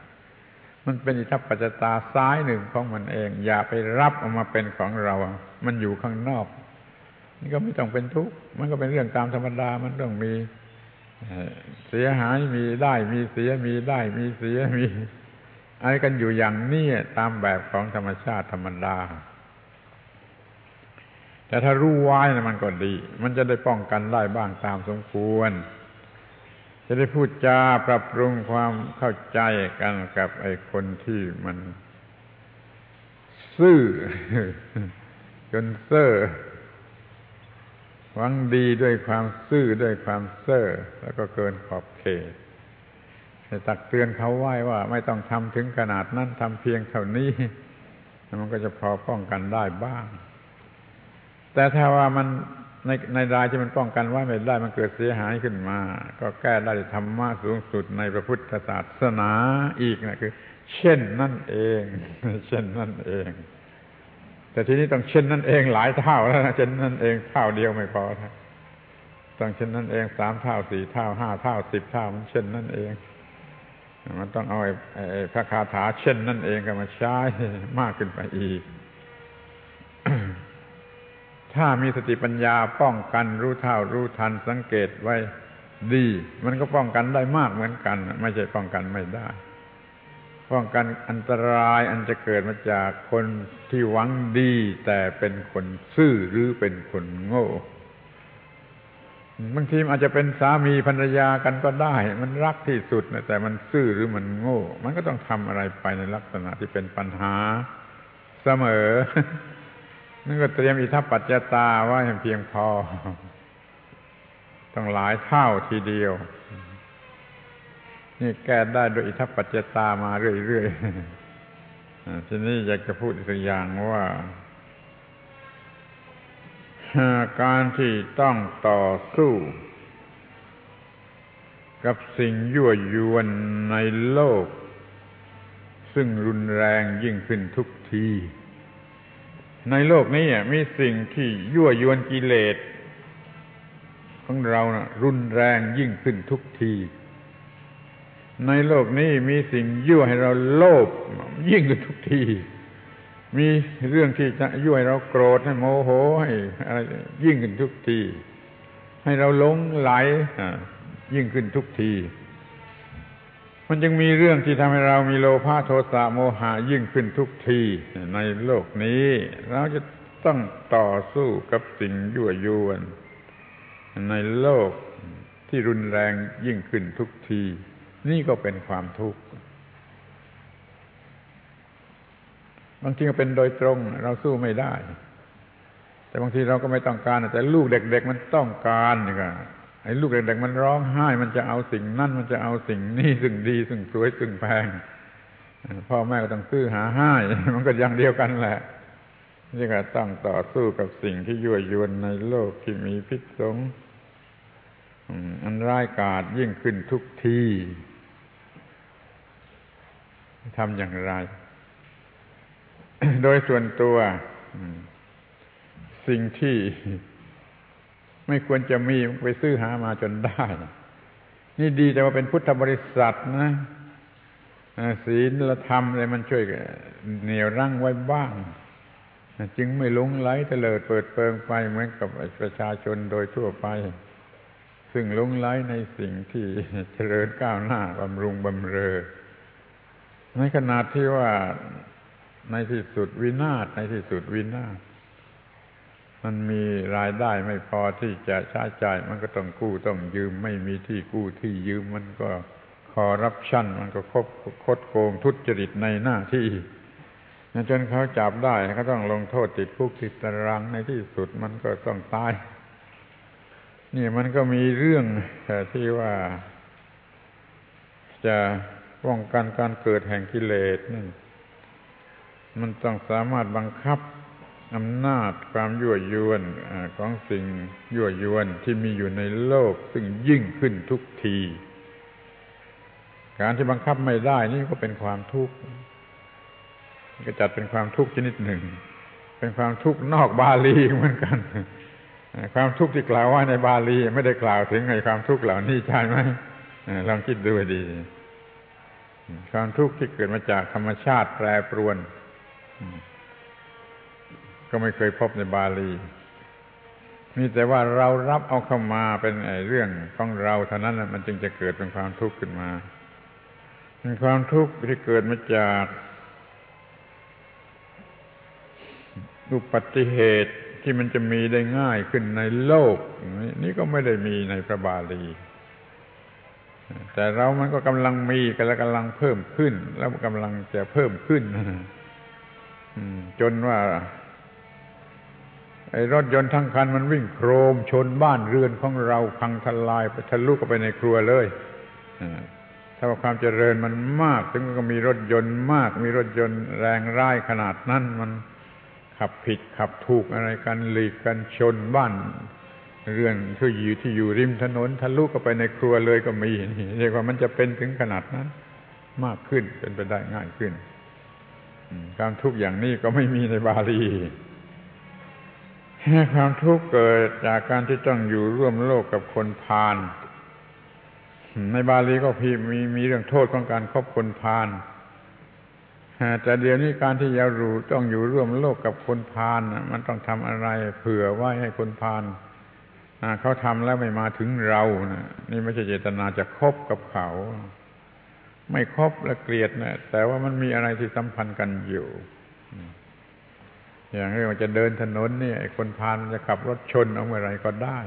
มันเป็นอิทัปปัจจตาซ้ายหนึ่งของมันเอง อย่าไปรับออกมาเป็นของเรา มันอยู่ข้างนอก นี่ก็ไม่ต้องเป็นทุกข์มันก็เป็นเรื่องตามธรรมดามันต้องมีเสียหายมีได้มีเสียมีได้มีเสียมี ไรกันอยู่อย่างนี้ตามแบบของธรรมชาติธรรมดา แต่ถ้ารู้ไว้นะมันก็ดี มันจะได้ป้องกันได้บ้างตามสมควร จะได้พูดจาปรับปรุงความเข้าใจกันกับไอ้คนที่มัน ซื่อจนเซ่อหวังดีด้วยความซื่อด้วยความเซ่อแล้วก็เกินขอบเขต ตักเตือนเขาไว้ว่าไม่ต้องทำถึงขนาดนั้นทำเพียงเท่านี้ มันก็จะพอป้องกันได้บ้าง แต่ถ้าว่ามันในในรายที่มันป้องกันไว้ไม่ได้มันเกิดเสียหายขึ้นมา ก็แก้ได้ธรรมะสูงสุดในพระพุทธศาสนาอีกนะคือ เช่นนั่นเอง เช่นนั่นเอง แต่ทีนี้ต้องเช่นนั่นเองหลายเท่าแล้วนะเช่นนั่นเองเท่าเดียวไม่พอนะต้องเช่นนั่นเองสามเท่าสี่เท่าห้าเท่าสิบเท่ามันเช่นนั่นเอง มันต้องเอาไอ้พระคาถาเช่นนั่นเองก็มาใช้มากขึ้นไปอีก ถ้ามีสติปัญญาป้องกันรู้เท่ารู้ทันสังเกตไว้ดี มันก็ป้องกันได้มากเหมือนกัน ไม่ใช่ป้องกันไม่ได้ ป้องกันอันตรายอันจะเกิดมาจากคนที่หวังดี แต่เป็นคนซื่อหรือเป็นคนโง่ บางทีอาจจะเป็นสามีภรรยากันก็ได้ มันรักที่สุดนะแต่มันซื่อหรือมันโง่ มันก็ต้องทำอะไรไปในลักษณะที่เป็นปัญหาเสมอนั่นก็เตรียมอิทัปปัจจตาไว้เพียงพอ ต้องหลายเท่าทีเดียว นี่แก้ได้โดยอิทัปปัจจตามาเรื่อยๆทีนี้อยากจะพูดอีกอย่างว่า การที่ต้องต่อสู้ กับสิ่งยั่วยวนในโลก ซึ่งรุนแรงยิ่งขึ้นทุกที ในโลกนี้มีสิ่งที่ยั่วยวนกิเลสของเรานะรุนแรงยิ่งขึ้นทุกที ในโลกนี้มีสิ่งยั่วให้เราโลภยิ่งขึ้นทุกที มีเรื่องที่จะยั่วให้เราโกรธให้โมโหให้อะไรยิ่งขึ้นทุกที ให้เราหลงไหลยิ่งขึ้นทุกที มันจึงมีเรื่องที่ทำให้เรามีโลภะโทสะโมหะยิ่งขึ้นทุกที ในโลกนี้ เราจะต้องต่อสู้กับสิ่งยั่วยวน ในโลกที่รุนแรงยิ่งขึ้นทุกที นี่ก็เป็นความทุกข์ บางทีก็เป็นโดยตรง เราสู้ไม่ได้ แต่บางทีเราก็ไม่ต้องการแต่ลูกเด็ก ๆ มันต้องการนี่ก็ไอ้ลูกเด็กๆมันร้องไห้ มันจะเอาสิ่งนั่นมันจะเอาสิ่งนี้ซึ่งดีซึ่งสวยซึ่งแพงพ่อแม่ก็ต้องซื้อหาให้มันก็อย่างเดียวกันแหละนี่ก็ต้องต่อสู้กับสิ่งที่ยั่วยวนในโลกที่มีพิษสงอันร้ายกาจยิ่งขึ้นทุกทีทำอย่างไร โดยส่วนตัว สิ่งที่ไม่ควรจะมีไปซื้อหามาจนได้ นี่ดีแต่ว่าเป็นพุทธบริษัทนะศีลธรรมอะไรมันช่วยเหนี่ยวรั้งไว้บ้าง จึงไม่ลงไหลเตลิดเปิดเปิงไปเหมือนกับประชาชนโดยทั่วไป ซึ่งลงไหลในสิ่งที่เจริญก้าวหน้าบำรุงบำเรอในขนาดที่ว่า ในที่สุดวินาศในที่สุดวินาศมันมีรายได้ไม่พอที่จะใช้จ่าย มันก็ต้องกู้ต้องยืม ไม่มีที่กู้ที่ยืมมันก็คอรับชั่น มันก็คบคดโกงทุจริตในหน้าที่จนเขาจับได้เขาต้องลงโทษติดคุกติดตารางในที่สุดมันก็ต้องตายนี่มันก็มีเรื่องที่ว่า จะป้องกันการเกิดแห่งกิเลสนั่น มันต้องสามารถบังคับอำนาจความยั่วยวนของสิ่งยั่วยวนที่มีอยู่ในโลก ซึ่งยิ่งขึ้นทุกที การที่บังคับไม่ได้นี่ก็เป็นความทุกข์ก็จัดเป็นความทุกข์ชนิดหนึ่ง เป็นความทุกข์นอกบาลีเหมือนกัน ความทุกข์ที่กล่าวว่าในบาลีไม่ได้กล่าวถึงในความทุกข์เหล่านี้ใช่ไหมลองคิดดูดี ความทุกข์ที่เกิดมาจากธรรมชาติแปรปรวน ก็ไม่เคยพบในบาลี มีแต่ว่าเรารับเอาเข้ามาเป็นเรื่องของเราเท่านั้นมันจึงจะเกิดเป็นความทุกข์ขึ้นมาเป็นความทุกข์ที่เกิดมาจากอุปัติเหตุที่มันจะมีได้ง่ายขึ้นในโลก นี่ก็ไม่ได้มีในพระบาลีแต่เรามันก็กำลังมีกันแล้วกำลังเพิ่มขึ้น แล้วกำลังจะเพิ่มขึ้น จนว่า ไอ้รถยนต์ทั้งคันมันวิ่งโครมชนบ้านเรือนของเราพังทลายไปทะลุเข้าไปในครัวเลยถ้าว่าความเจริญมันมาก ถึงก็มีรถยนต์มาก มีรถยนต์แรงร้ายขนาดนั้นมันขับผิดขับถูกอะไรกันหลีกกันชนบ้านเรือนที่อยู่ที่อยู่ริมถนนทะลุเข้าไปในครัวเลยก็มีนี่เรียกว่ามันจะเป็นถึงขนาดนั้น มากขึ้นเป็นไปได้ง่ายขึ้น ความทุกข์อย่างนี้ก็ไม่มีในบาลีความทุกข์เกิดจากการที่ต้องอยู่ร่วมโลกกับคนพาลในบาลีก็พีมีมีเรื่องโทษของการคบคนพาลแต่เดี๋ยวนี้การที่ยารูต้องอยู่ร่วมโลกกับคนพาลมันต้องทำอะไร เผื่อไว้ให้คนพาลเขาทำแล้วไม่มาถึงเรานะนี่ไม่ใช่เจตนาจะคบกับเขา ไม่ครบและเกลียดนะแต่ว่ามันมีอะไรที่สัมพันธ์กันอยู่ อย่างเรียกว่าจะเดินถนนเนี่ไอ้คนพาลจะขับรถชนเอาเมื่อไรก็ได้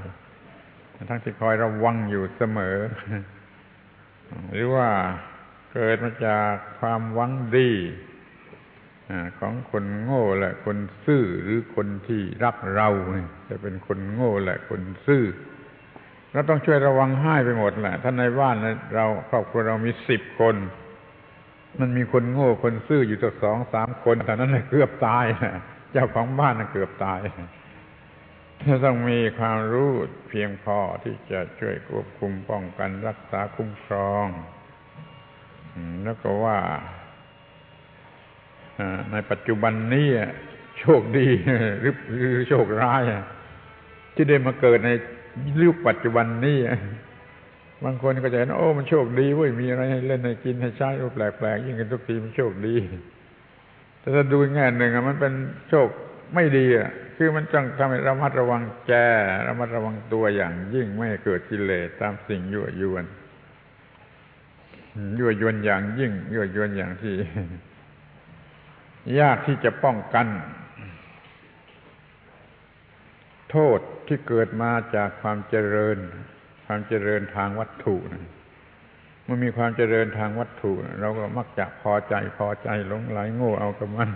ทั้งที่คอยระวังอยู่เสมอ หรือว่าเกิดมาจากความหวังดีของคนโง่และคนซื่อหรือคนที่รักเราเนี่ยจะเป็นคนโง่และคนซื่อ เราต้องช่วยระวังให้ไปหมดแหละท่านในบ้านเราครอบครัวเรามีสิบคน มันมีคนโง่คนซื่ออยู่ตัวสองสามคนแต่นั้นเกือบตายเจ้าของบ้านเกือบตายต้องมีความรู้เพียงพอที่จะช่วยควบคุมป้องกันรักษาคุ้มครองแล้วก็ว่าในปัจจุบันนี้โชคดีหรือโชคร้าย ที่ได้มาเกิดใน ยุคปัจจุบันนี้บางคนก็จะเห็นโอ้มันโชคดีเว้ยมีอะไรให้เล่นให้กินให้ใช้โอ้แปลกๆยิ่งกันทุกทีมันโชคดีแต่ถ้าดูแง่หนึ่งมันเป็นโชคไม่ดีอะคือมันต้องทำให้ระมัดระวังแจระมัดระวังตัวอย่างยิ่งไม่ให้เกิดกิเลสตามสิ่งยั่วยวนยั่วยวนอย่างยิ่งยั่วยวนอย่างที่ ยากที่จะป้องกัน โทษที่เกิดมาจากความเจริญ ความเจริญทางวัตถุเมื่อมีความเจริญทางวัตถุ เราก็มักจะพอใจพอใจหลงไหลโง่เอากับมัน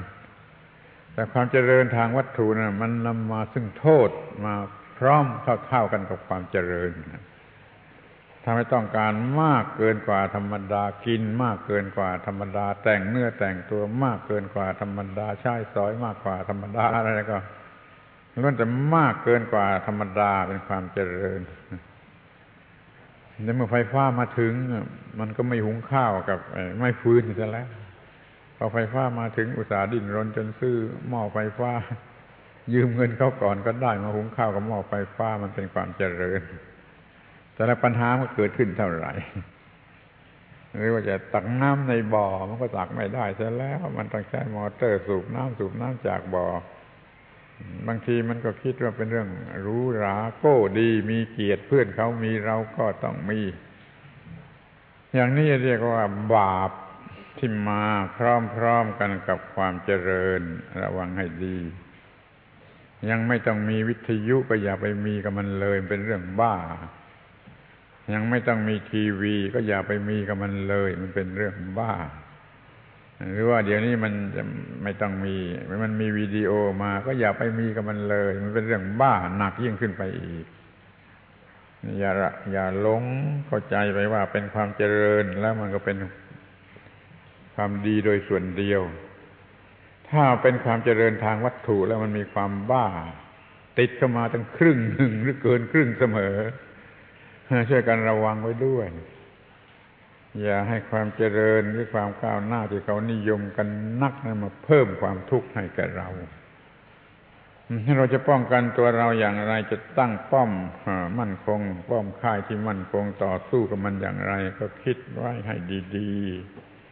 แต่ความเจริญทางวัตถุนะ่ะ มันนำมาซึ่งโทษมาพร้อมเท่าๆกันกับความเจริญทำให้ต้องการมากเกินกว่าธรรมดากินมากเกินกว่าธรรมดา แต่งเนื้อแต่งตัวมากเกินกว่าธรรมดาใช้สอยมากกว่าธรรมดาอะไรก็ ล้วนแต่มากเกินกว่าธรรมดาเป็นความเจริญแต่เมื่อไฟฟ้ามาถึง มันก็ไม่หุงข้าวกับไม่ฟื้นซะแล้วพอไฟฟ้ามาถึงอุตสาห์ดิ้นรนจนซื้อหม้อไฟฟ้า ยืมเงินเขาก่อนก็ได้มาหุงข้าวกับหม้อไฟฟ้ามันเป็นความเจริญ แต่ละปัญหามันเกิดขึ้นเท่าไหร่หรือว่าจะตักน้ำในบ่อ มันก็ตักไม่ได้ซะแล้ว มันต้องใช้มอเตอร์สูบน้ำสูบน้ำจากบ่อ บางทีมันก็คิดว่าเป็นเรื่องรู้ราโก้ดีมีเกียรติเพื่อนเขามีเราก็ต้องมี อย่างนี้เรียกว่าบาปที่มาพร้อมๆกันกับความเจริญระวังให้ดี ยังไม่ต้องมีวิทยุก็อย่าไปมีกับมันเลยเป็นเรื่องบ้า ยังไม่ต้องมีทีวี ก็อย่าไปมีกับมันเลย มันเป็นเรื่องบ้า หรือว่าเดี๋ยวนี้มันจะไม่ต้องมีมันมีวิดีโอมา ก็อย่าไปมีกับมันเลย มันเป็นเรื่องบ้าหนักยิ่งขึ้นไปอีก อย่าอย่าหลงเข้าใจไปว่าเป็นความเจริญแล้วมันก็เป็นความดีโดยส่วนเดียว ถ้าเป็นความเจริญทางวัตถุแล้วมันมีความบ้า ติดเข้ามาตั้งครึ่งหนึ่งหรือเกินครึ่งเสมอช่วยกันระวังไว้ด้วย อย่าให้ความเจริญหรือความก้าวหน้าที่เขานิยมกันนักนะมาเพิ่มความทุกข์ให้แก่เราเราจะป้องกันตัวเราอย่างไรจะตั้งป้อมมั่นคง ป้อมค่ายที่มั่นคงต่อสู้กับมันอย่างไร ก็คิดไว้ให้ดี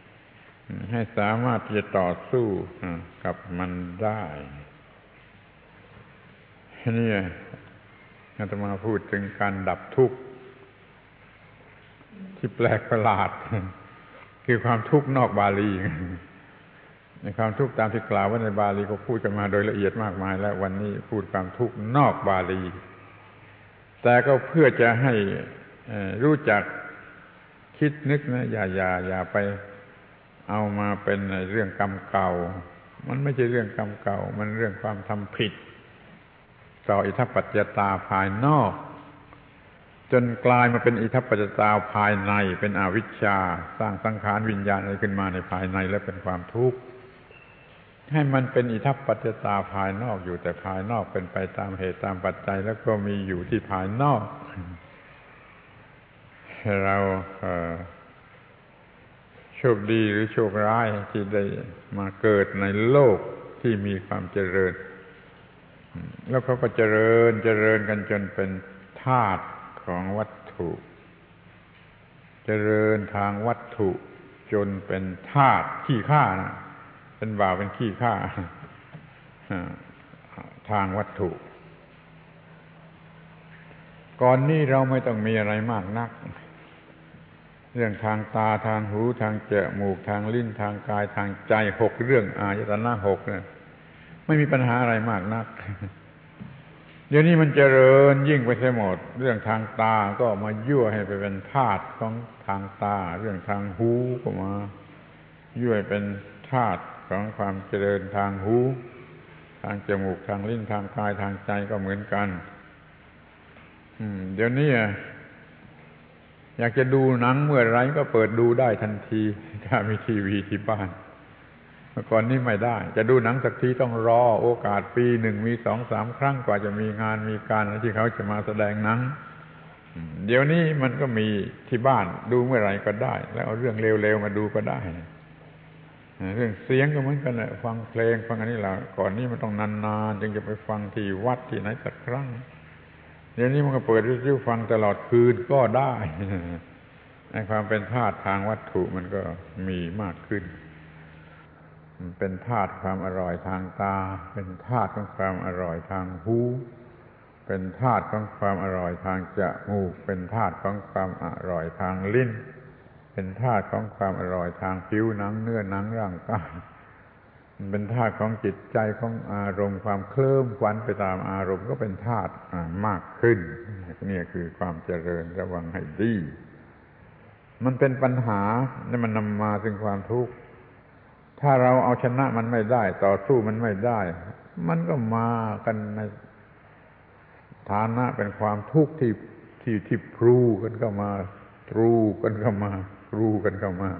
ๆ ให้สามารถที่จะต่อสู้กับมันได้นี่อาตมาพูดถึงการดับทุกข์ ที่แปลกประหลาด คือความทุกข์นอกบาลีในความทุกข์ตามที่กล่าวว่าในบาลีก็พูดกันมาโดยละเอียดมากมาย แล้ววันนี้พูดความทุกข์นอกบาลี แต่ก็เพื่อจะให้รู้จักคิดนึกนะอย่าอย่าอย่าไปเอามาเป็นเรื่องกรรมเก่า มันไม่ใช่เรื่องกรรมเก่า มันเรื่องความทำผิดต่ออิทัปปัจจตาภายนอก จนกลายมาเป็นอิทัปปัจจตาภายใน เป็นอวิชชา สร้างสังขารวิญญาณอะไรขึ้นมาในภายในและเป็นความทุกข์ให้มันเป็นอิทัปปัจจตาภายนอกอยู่แต่ภายนอกเป็นไปตามเหตุตามปัจจัย แล้วก็มีอยู่ที่ภายนอก เราโชคดีหรือโชคร้ายที่ได้มาเกิดในโลกที่มีความเจริญ แล้วเขาก็เจริญเจริญกันจนเป็นธาตุ ของวัตถุ เจริญทางวัตถุจนเป็นธาตุขี้ข้านะเป็นบ่าวเป็นขี้ข้าทางวัตถุ ก่อนนี้เราไม่ต้องมีอะไรมากนัก เรื่องทางตาทางหูทางจมูกทางลิ้นทางกายทางใจหกเรื่องอายตนะหกเนี่ยไม่มีปัญหาอะไรมากนัก เดี๋ยวนี้มันเจริญยิ่งไปเสียหมด เรื่องทางตาก็มายั่วให้ไปเป็นธาตุของทางตา เรื่องทางหูก็มายั่วเป็นธาตุของความเจริญทางหู ทางจมูกทางลิ้นทางกายทางใจก็เหมือนกันเดี๋ยวนี้อยากจะดูหนังเมื่อไรก็เปิดดูได้ทันที ถ้ามีทีวีที่บ้าน เมื่อก่อนนี้ไม่ได้ จะดูหนังสักทีต้องรอโอกาสปีหนึ่งมีสองสามครั้งกว่าจะมีงานมีการที่เขาจะมาแสดงหนังเดี๋ยวนี้มันก็มีที่บ้านดูเมื่อไรก็ได้ แล้วเอาเรื่องเร็วๆมาดูก็ได้เรื่องเสียงก็เหมือนกันแหละฟังเพลงฟังอันนี้แหละก่อนนี้มันต้องนานๆจึงจะไปฟังที่วัดที่ไหนสักครั้ง เดี๋ยวนี้มันก็เปิดวิทยุฟังตลอดคืนก็ได้ในความเป็นธาตุทางวัตถุมันก็มีมากขึ้น เป็นธาตุความอร่อยทางตา เป็นธาตุของความอร่อยทางหู เป็นธาตุของความอร่อยทางจมูก เป็นธาตุของความอร่อยทางลิ้น เป็นธาตุของความอร่อยทางผิวหนังเนื้อหนังร่างกายเป็นธาตุของจิตใจของอารมณ์ความเคลิ้มควันไปตามอารมณ์ก็เป็นธาตุมากขึ้นนี่คือความเจริญระวังให้ดี มันเป็นปัญหาและมันนำมาถึงความทุกข์ ถ้าเราเอาชนะมันไม่ได้ ต่อสู้มันไม่ได้ มันก็มากันในฐานะเป็นความทุกข์ที่ที่ที่พรูกันเข้ามาตรูกันเข้ามาพรูกันเข้ามา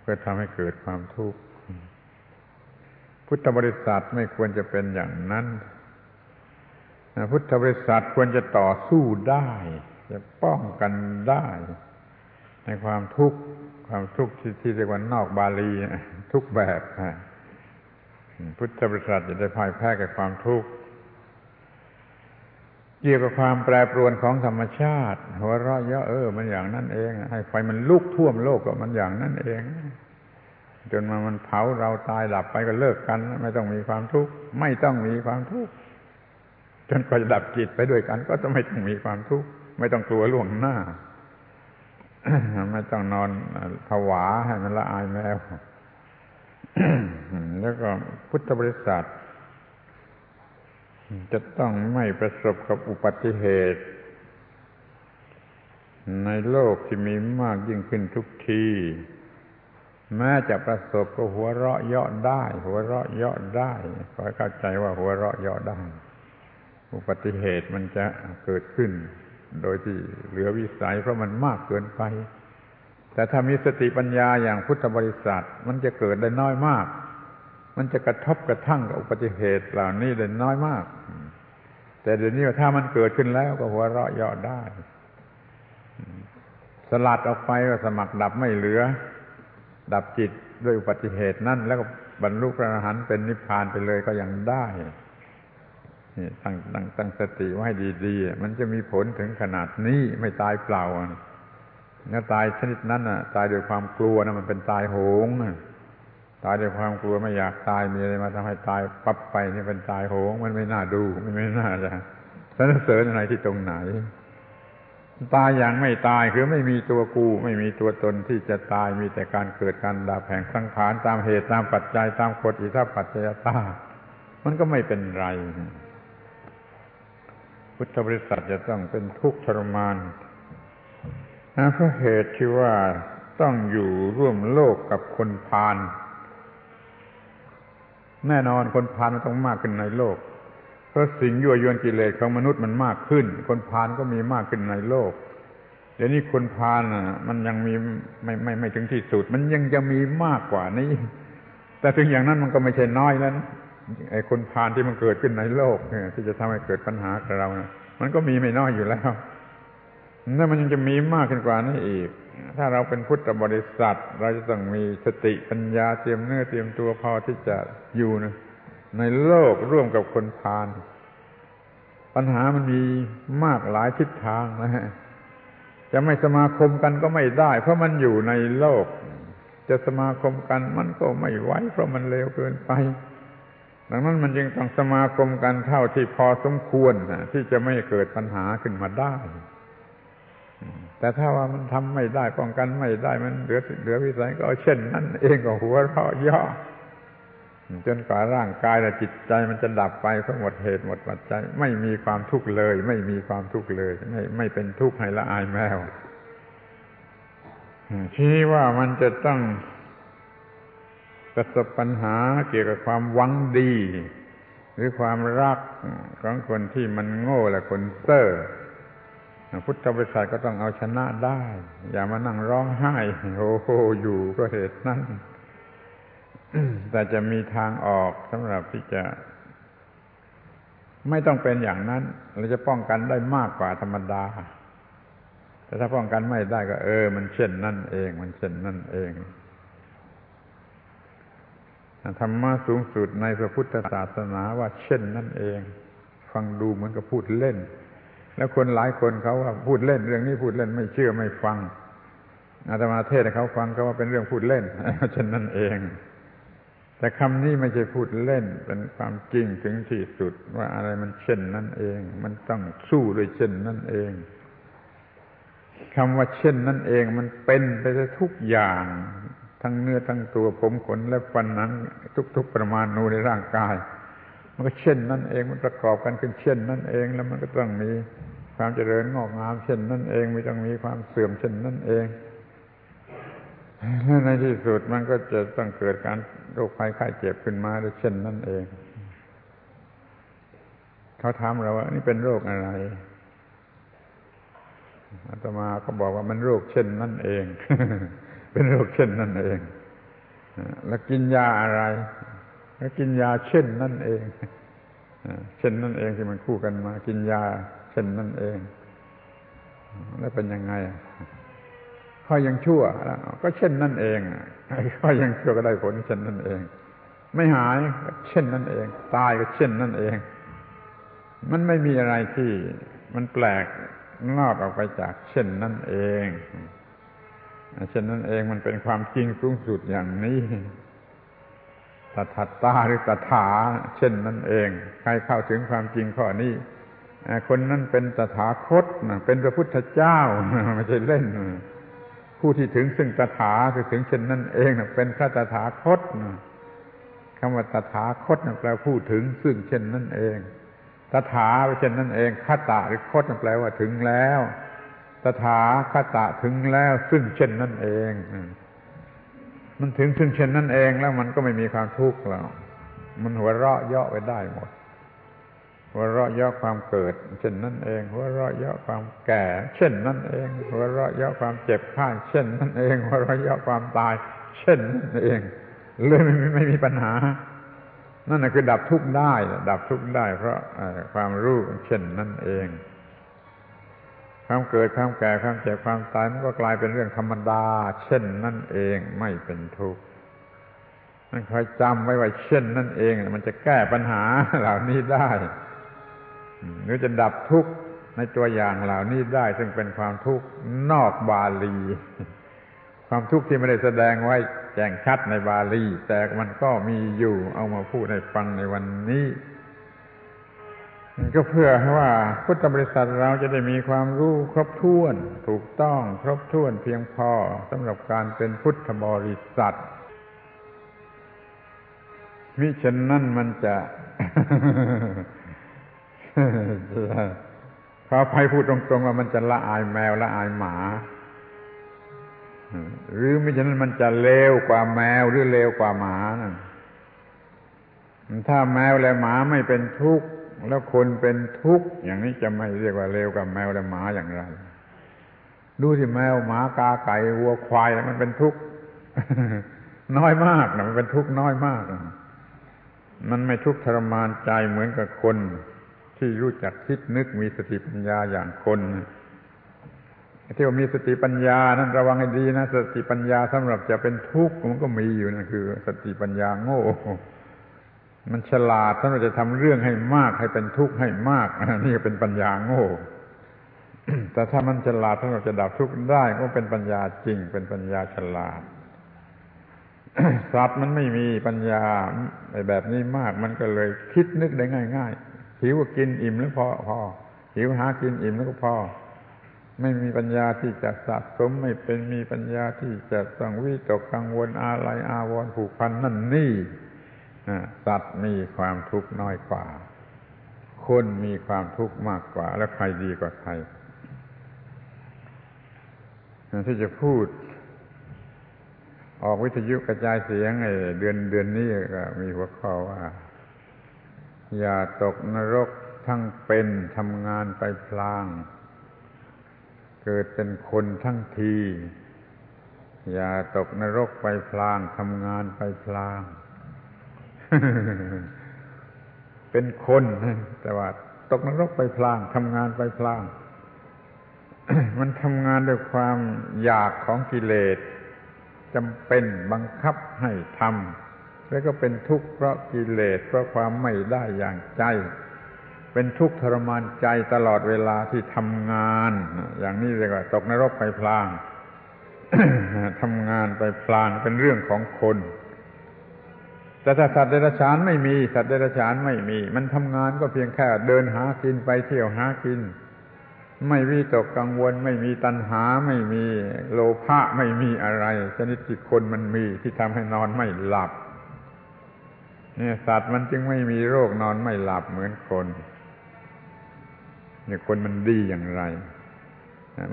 เพื่อทำให้เกิดความทุกข์พุทธบริษัทไม่ควรจะเป็นอย่างนั้นพุทธบริษัทควรจะต่อสู้ได้ จะป้องกันได้ ในความทุกข์ ความทุกข์ที่ที่เรียกว่านอกบาลีทุกแบบพุทธบริษัทจะได้พ่ายแพ้กับความทุกข์เกี่ยวกับความแปรปรวนของธรรมชาติ หัวเราะเยอะเออ มันอย่างนั้นเอง ให้ไฟมันลุกท่วมโลกก็มันอย่างนั้นเอง จนมามันเผาเราตายดับไปก็เลิกกัน ไม่ต้องมีความทุกข์ไม่ต้องมีความทุกข์จนกว่าจะดับจิตไปด้วยกัน ก็จะไม่ต้องมีความทุกข์ไม่ต้องกลัวล่วงหน้า ไม่ต้องนอนผวาให้มันละอายแมวแล้วก็พุทธบริษัท จะต้องไม่ประสบกับอุบัติเหตุ ในโลกที่มีมากยิ่งขึ้นทุกที แม้จะประสบก็หัวเราะเยาะได้ หัวเราะเยาะได้ขอให้เข้าใจว่าหัวเราะเยาะได้ อุบัติเหตุมันจะเกิดขึ้น โดยที่เหลือวิสัยเพราะมันมากเกินไป แต่ถ้ามีสติปัญญาอย่างพุทธบริษัทมันจะเกิดได้น้อยมาก มันจะกระทบกระทั่งกับอุบัติเหตุเหล่านี้ได้น้อยมาก แต่เดี๋ยวนี้ถ้ามันเกิดขึ้นแล้วก็หัวเราะยาะได้ สลัดออกไปก็สมัครดับไม่เหลือ ดับจิตด้วยอุบัติเหตุนั่นแล้วก็บรรลุพระอรหันต์เป็นนิพพานไปเลยก็ยังได้ ตั้งตั้งตั้งสติไว้ดีๆ มันจะมีผลถึงขนาดนี้ไม่ตายเปล่าเนื้อตายชนิดนั้นอะ ตายด้วยความกลัวนะมันเป็นตายโหงตายด้วยความกลัวไม่อยากตายมีอะไรมาทำให้ตายปั๊บไปนี่เป็นตายโหง มันไม่น่าดูมันไม่น่าจะสรรเสริญอะไรที่ตรงไหน ตายอย่างไม่ตายคือไม่มีตัวกู ไม่มีตัวตนที่จะตายมีแต่การเกิดการดับแห่งสังขารตามเหตุตามปัจจัยตามกฎอิทธิปัจจยตา มันก็ไม่เป็นไร พุทธบริษัทจะต้องเป็นทุกข์ทรมานนะเพราะเหตุที่ว่าต้องอยู่ร่วมโลกกับคนพาลแน่นอนคนพาลมันต้องมากขึ้นในโลก เพราะสิ่งยั่วยวนกิเลสของมนุษย์มันมากขึ้น คนพาลก็มีมากขึ้นในโลกเดี๋ยวนี้คนพาลมันยังมีไม่ไม่ไม่ถึงที่สุด มันยังจะมีมากกว่านี้ แต่ถึงอย่างนั้นมันก็ไม่ใช่น้อยแล้วนะ ไอ้คนพาลที่มันเกิดขึ้นในโลกเนี่ยที่จะทำให้เกิดปัญหากับเรานะมันก็มีไม่น้อยอยู่แล้วนั่นมันยังจะมีมากขึ้นกว่านี้อีก ถ้าเราเป็นพุทธบริษัท เราจะต้องมีสติปัญญาเตรียมเนื้อเตรียมตัวพอที่จะอยู่นะในโลกร่วมกับคนพาลปัญหามันมีมากหลายทิศทางนะฮะจะไม่สมาคมกันก็ไม่ได้ เพราะมันอยู่ในโลก จะสมาคมกันมันก็ไม่ไหวเพราะมันเลวเกินไป ดังนั้นมันจึงต้องสมาคมกันเท่าที่พอสมควรที่จะไม่เกิดปัญหาขึ้นมาได้ แต่ถ้าว่ามันทำไม่ได้ป้องกันไม่ได้มันเหลือเหลือวิสัยก็เช่นนั้นเองก็หัวเราะย่อจนกว่าร่างกายและจิตใจมันจะดับไปเพราะหมดเหตุหมดปัจจัย ไม่มีความทุกข์เลย ไม่มีความทุกข์เลย ไม่ไม่เป็นทุกข์ให้ละอายแมวชี้ว่ามันจะต้อง ประสบปัญหาเกี่ยวกับความหวังดี หรือความรักของคนที่มันโง่และคนเซ่อพุทธบริษัทก็ต้องเอาชนะได้ อย่ามานั่งร้องไห้ โอ้โหอยู่ก็เหตุนั้นแต่จะมีทางออกสำหรับที่จะ ไม่ต้องเป็นอย่างนั้น เราจะป้องกันได้มากกว่าธรรมดา แต่ถ้าป้องกันไม่ได้ก็เออ มันเช่นนั่นเอง มันเช่นนั่นเอง ธรรมะสูงสุดในพระพุทธศาสนาว่าเช่นนั่นเอง ฟังดูเหมือนกับพูดเล่น แล้วคนหลายคนเขาว่าพูดเล่น เรื่องนี้พูดเล่นไม่เชื่อไม่ฟังอาตมาเทศเขาฟังเขาว่าเป็นเรื่องพูดเล่นเช่นนั่นเอง แต่คำนี้ไม่ใช่พูดเล่น เป็นความจริงถึงที่สุดว่าอะไรมันเช่นนั่นเอง มันต้องสู้ด้วยเช่นนั่นเองคำว่าเช่นนั่นเองมันเป็นไปทุกอย่าง ทั้งเนื้อทั้งตัวผมขนและฟันหนังทุก ๆประมาณนูในร่างกาย มันก็เช่นนั่นเองมันประกอบกันขึ้นเช่นนั่นเอง แล้วมันก็ต้องมีความเจริญงอกงามเช่นนั่นเองไม่ต้องมีความเสื่อมเช่นนั่นเองในที่สุดมันก็จะต้องเกิดการโรคภัยไข้เจ็บขึ้นมาด้วยเช่นนั่นเอง เขาถามเราว่า นี่เป็นโรคอะไรอาตมาก็บอกว่ามันโรคเช่นนั่นเอง เป็นโรคเช่นนั่นเอง แล้วกินยาอะไร แล้วกินยาเช่นนั่นเองเช่นนั่นเองที่มันคู่กันมา กินยาเช่นนั่นเอง แล้วเป็นยังไงข้อยังชั่วก็เช่นนั่นเองข้อยังชั่วก็ได้ผลเช่นนั่นเอง ไม่หายก็เช่นนั่นเอง ตายก็เช่นนั่นเอง มันไม่มีอะไรที่มันแปลกนอกออกไปจากเช่นนั่นเอง เช่นนั่นเองมันเป็นความจริงสูงสุดอย่างนี้ตถาตาหรือตถา เช่นนั่นเอง ใครเข้าถึงความจริงข้อนี้คนนั้นเป็นตถาคตเป็นพระพุทธเจ้าไม่ใช่เล่น ผู้ที่ถึงซึ่งตถาคือถึงเช่นนั่นเองเป็นพระตถาคตคำว่าตถาคตแปลผู้ถึงซึ่งเช่นนั่นเองตถาเช่นนั่นเองคตะหรือคตแปลว่าถึงแล้ว ตถาคตะถึงแล้วซึ่งเช่นนั่นเอง มันถึงซึ่งเช่นนั้นเองแล้วมันก็ไม่มีความทุกข์แล้ว มันหัวเราะเยาะไปได้หมด หัวเราะเยาะความเกิด เช่นนั้นเอง หัวเราะเยาะความแก่ เช่นนั้นเอง หัวเราะเยาะความเจ็บไข้เช่นนั้นเอง หัวเราะเยาะความตาย เช่นนั้นเองเลยไม่ไม่มีปัญหา นั่นคือดับทุกข์ได้ ดับทุกข์ได้ เพราะความรู้เช่นนั้นเอง ความเกิดความแก่ความเจ็บความตายมันก็กลายเป็นเรื่องธรรมดา เช่นนั่นเองไม่เป็นทุกข์นั่นคอยจำไว้ว่าเช่นนั่นเอง มันจะแก้ปัญหาเหล่านี้ได้ หรือจะดับทุกข์ในตัวอย่างเหล่านี้ได้ ซึ่งเป็นความทุกข์นอกบาลี ความทุกข์ที่ไม่ได้แสดงไว้แจ้งชัดในบาลี แต่มันก็มีอยู่เอามาพูดให้ฟังในวันนี้ ก็เพื่อว่าพุทธบริษัทเราจะได้มีความรู้ครบถ้วน ถูกต้องครบถ้วนเพียงพอสำหรับการเป็นพุทธบริษัทมิฉะนั้นมันจะขอภัยพูดตรงๆว่ามันจะละอายแมวละอายหมา หรือมิฉะนั้นมันจะเลวกว่าแมวหรือเลวกว่าหมานะถ้าแมวและหมาไม่เป็นทุกข์ แล้วคนเป็นทุกข์อย่างนี้จะไม่เรียกว่าเลวกับแมวและหมาอย่างไร ดูสิแมวหมากาไก่วัวควายมันเป็นทุกข์น้อยมากนะมันเป็นทุกข์น้อยมาก มันไม่ทุกข์ทรมานใจเหมือนกับคน ที่รู้จักคิดนึกมีสติปัญญาอย่างคนที่ว่ามีสติปัญญานั้นระวังให้ดีนะสติปัญญาสำหรับจะเป็นทุกข์มันก็มีอยู่นะคือ สติปัญญาโง่ มันฉลาดถ้าเราจะทำเรื่องให้มากให้เป็นทุกข์ให้มากนี่เป็นปัญญาโง่แต่ถ้ามันฉลาดถ้าเราจะดับทุกข์ได้ก็เป็นปัญญาจริง เป็นปัญญาฉลาดสัตว์มันไม่มีปัญญาแบบนี้มากมันก็เลยคิดนึกได้ง่ายๆหิวก็กินอิ่มแล้วพอพอหิวหากินอิ่มแล้วก็พอไม่มีปัญญาที่จะสะสมไม่เป็นมีปัญญาที่จะต้องวิตกกังวลอะไรอาวรผูกพันนั่นนี่ สัตว์มีความทุกข์น้อยกว่า คนมีความทุกข์มากกว่า แล้วใครดีกว่าใครที่จะพูด ออกวิทยุกระจายเสียงเดือนเดือนนี้ก็มีหัวข้อว่า อย่าตกนรกทั้งเป็นทำงานไปพลาง เกิดเป็นคนทั้งที อย่าตกนรกไปพลางทำงานไปพลาง เป็นคน แต่ว่า ตกนรกไปพลางทำงานไปพลาง มันทำงานด้วยความอยากของกิเลสจำเป็นบังคับให้ทำแล้วก็เป็นทุกข์เพราะกิเลสเพราะความไม่ได้อย่างใจ เป็นทุกข์ทรมานใจตลอดเวลาที่ทำงาน อย่างนี้เรียกว่า ตกนรกไปพลางทำงานไปพลางเป็นเรื่องของคน แต่ถ้าสัตว์เดรัจฉานไม่มีสัตว์เดรัจฉานไม่มี มันทำงานก็เพียงแค่เดินหากินไปเที่ยวหากิน ไม่วิตกกังวล ไม่มีตัณหาไม่มีโลภะไม่มีอะไร ชนิดที่คนมันมีที่ทำให้นอนไม่หลับ เนี่ยสัตว์มันจึงไม่มีโรคนอนไม่หลับเหมือนคน เนี่ยคนมันดีอย่างไร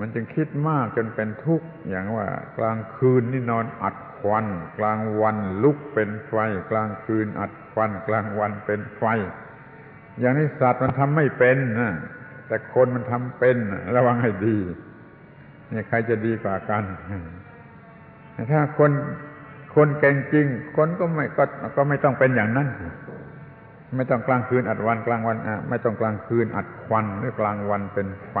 มันจึงคิดมากจนเป็นทุกข์อย่างว่ากลางคืนนี่นอนอัด ควัน กลางวันลุกเป็นไฟ กลางคืนอัดควันกลางวันเป็นไฟ อย่างนี้สัตว์มันทำไม่เป็นนะแต่คนมันทำเป็นระวังให้ดีเนี่ยใครจะดีกว่ากันถ้าคนคนเก่งจริง คนก็ไม่ก็ก็ไม่ต้องเป็นอย่างนั้นไม่ต้องกลางคืนอัดวันกลางวันอะไม่ต้องกลางคืนอัดควันหรือกลางวันเป็นไฟ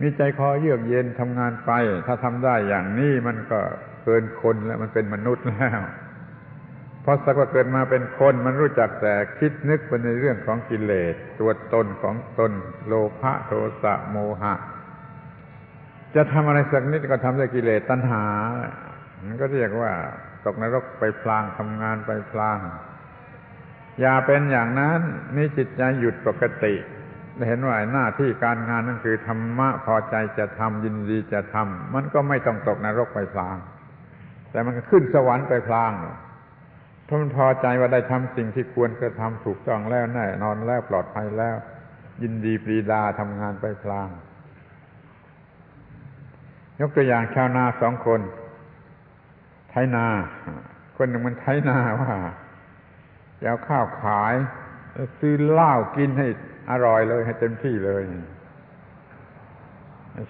มีใจคอเยือกเย็นทำงานไป ถ้าทำได้อย่างนี้มันก็เกินคนแล้วมันเป็นมนุษย์แล้วเพราะสักว่าเกิดมาเป็นคนมันรู้จักแต่คิดนึกไปในเรื่องของกิเลสตัวตนของตน โลภะโทสะโมหะ จะทำอะไรสักนิดก็ทำด้วยกิเลสตัณหา มันก็เรียกว่า ตกนรกไปพลางทำงานไปพลาง อย่าเป็นอย่างนั้นนี่จิตใจหยุดปกติ เห็นว่าหน้าที่การงานนั่นคือธรรมะพอใจจะทำยินดีจะทำมันก็ไม่ต้องตกนรกไปพลาง แต่มันขึ้นสวรรค์ไปพลางเพราะมันพอใจว่าได้ทำสิ่งที่ควรกระทำถูกต้องแล้วแน่นอนแล้วปลอดภัยแล้ว ยินดีปรีดาทำงานไปพลาง ยกตัวอย่างชาวนาสองคนไถนา คนหนึ่งมันไถนาว่าจะเอาข้าวขายซื้อเหล้ากินให้ อร่อยเลยให้เต็มที่เลย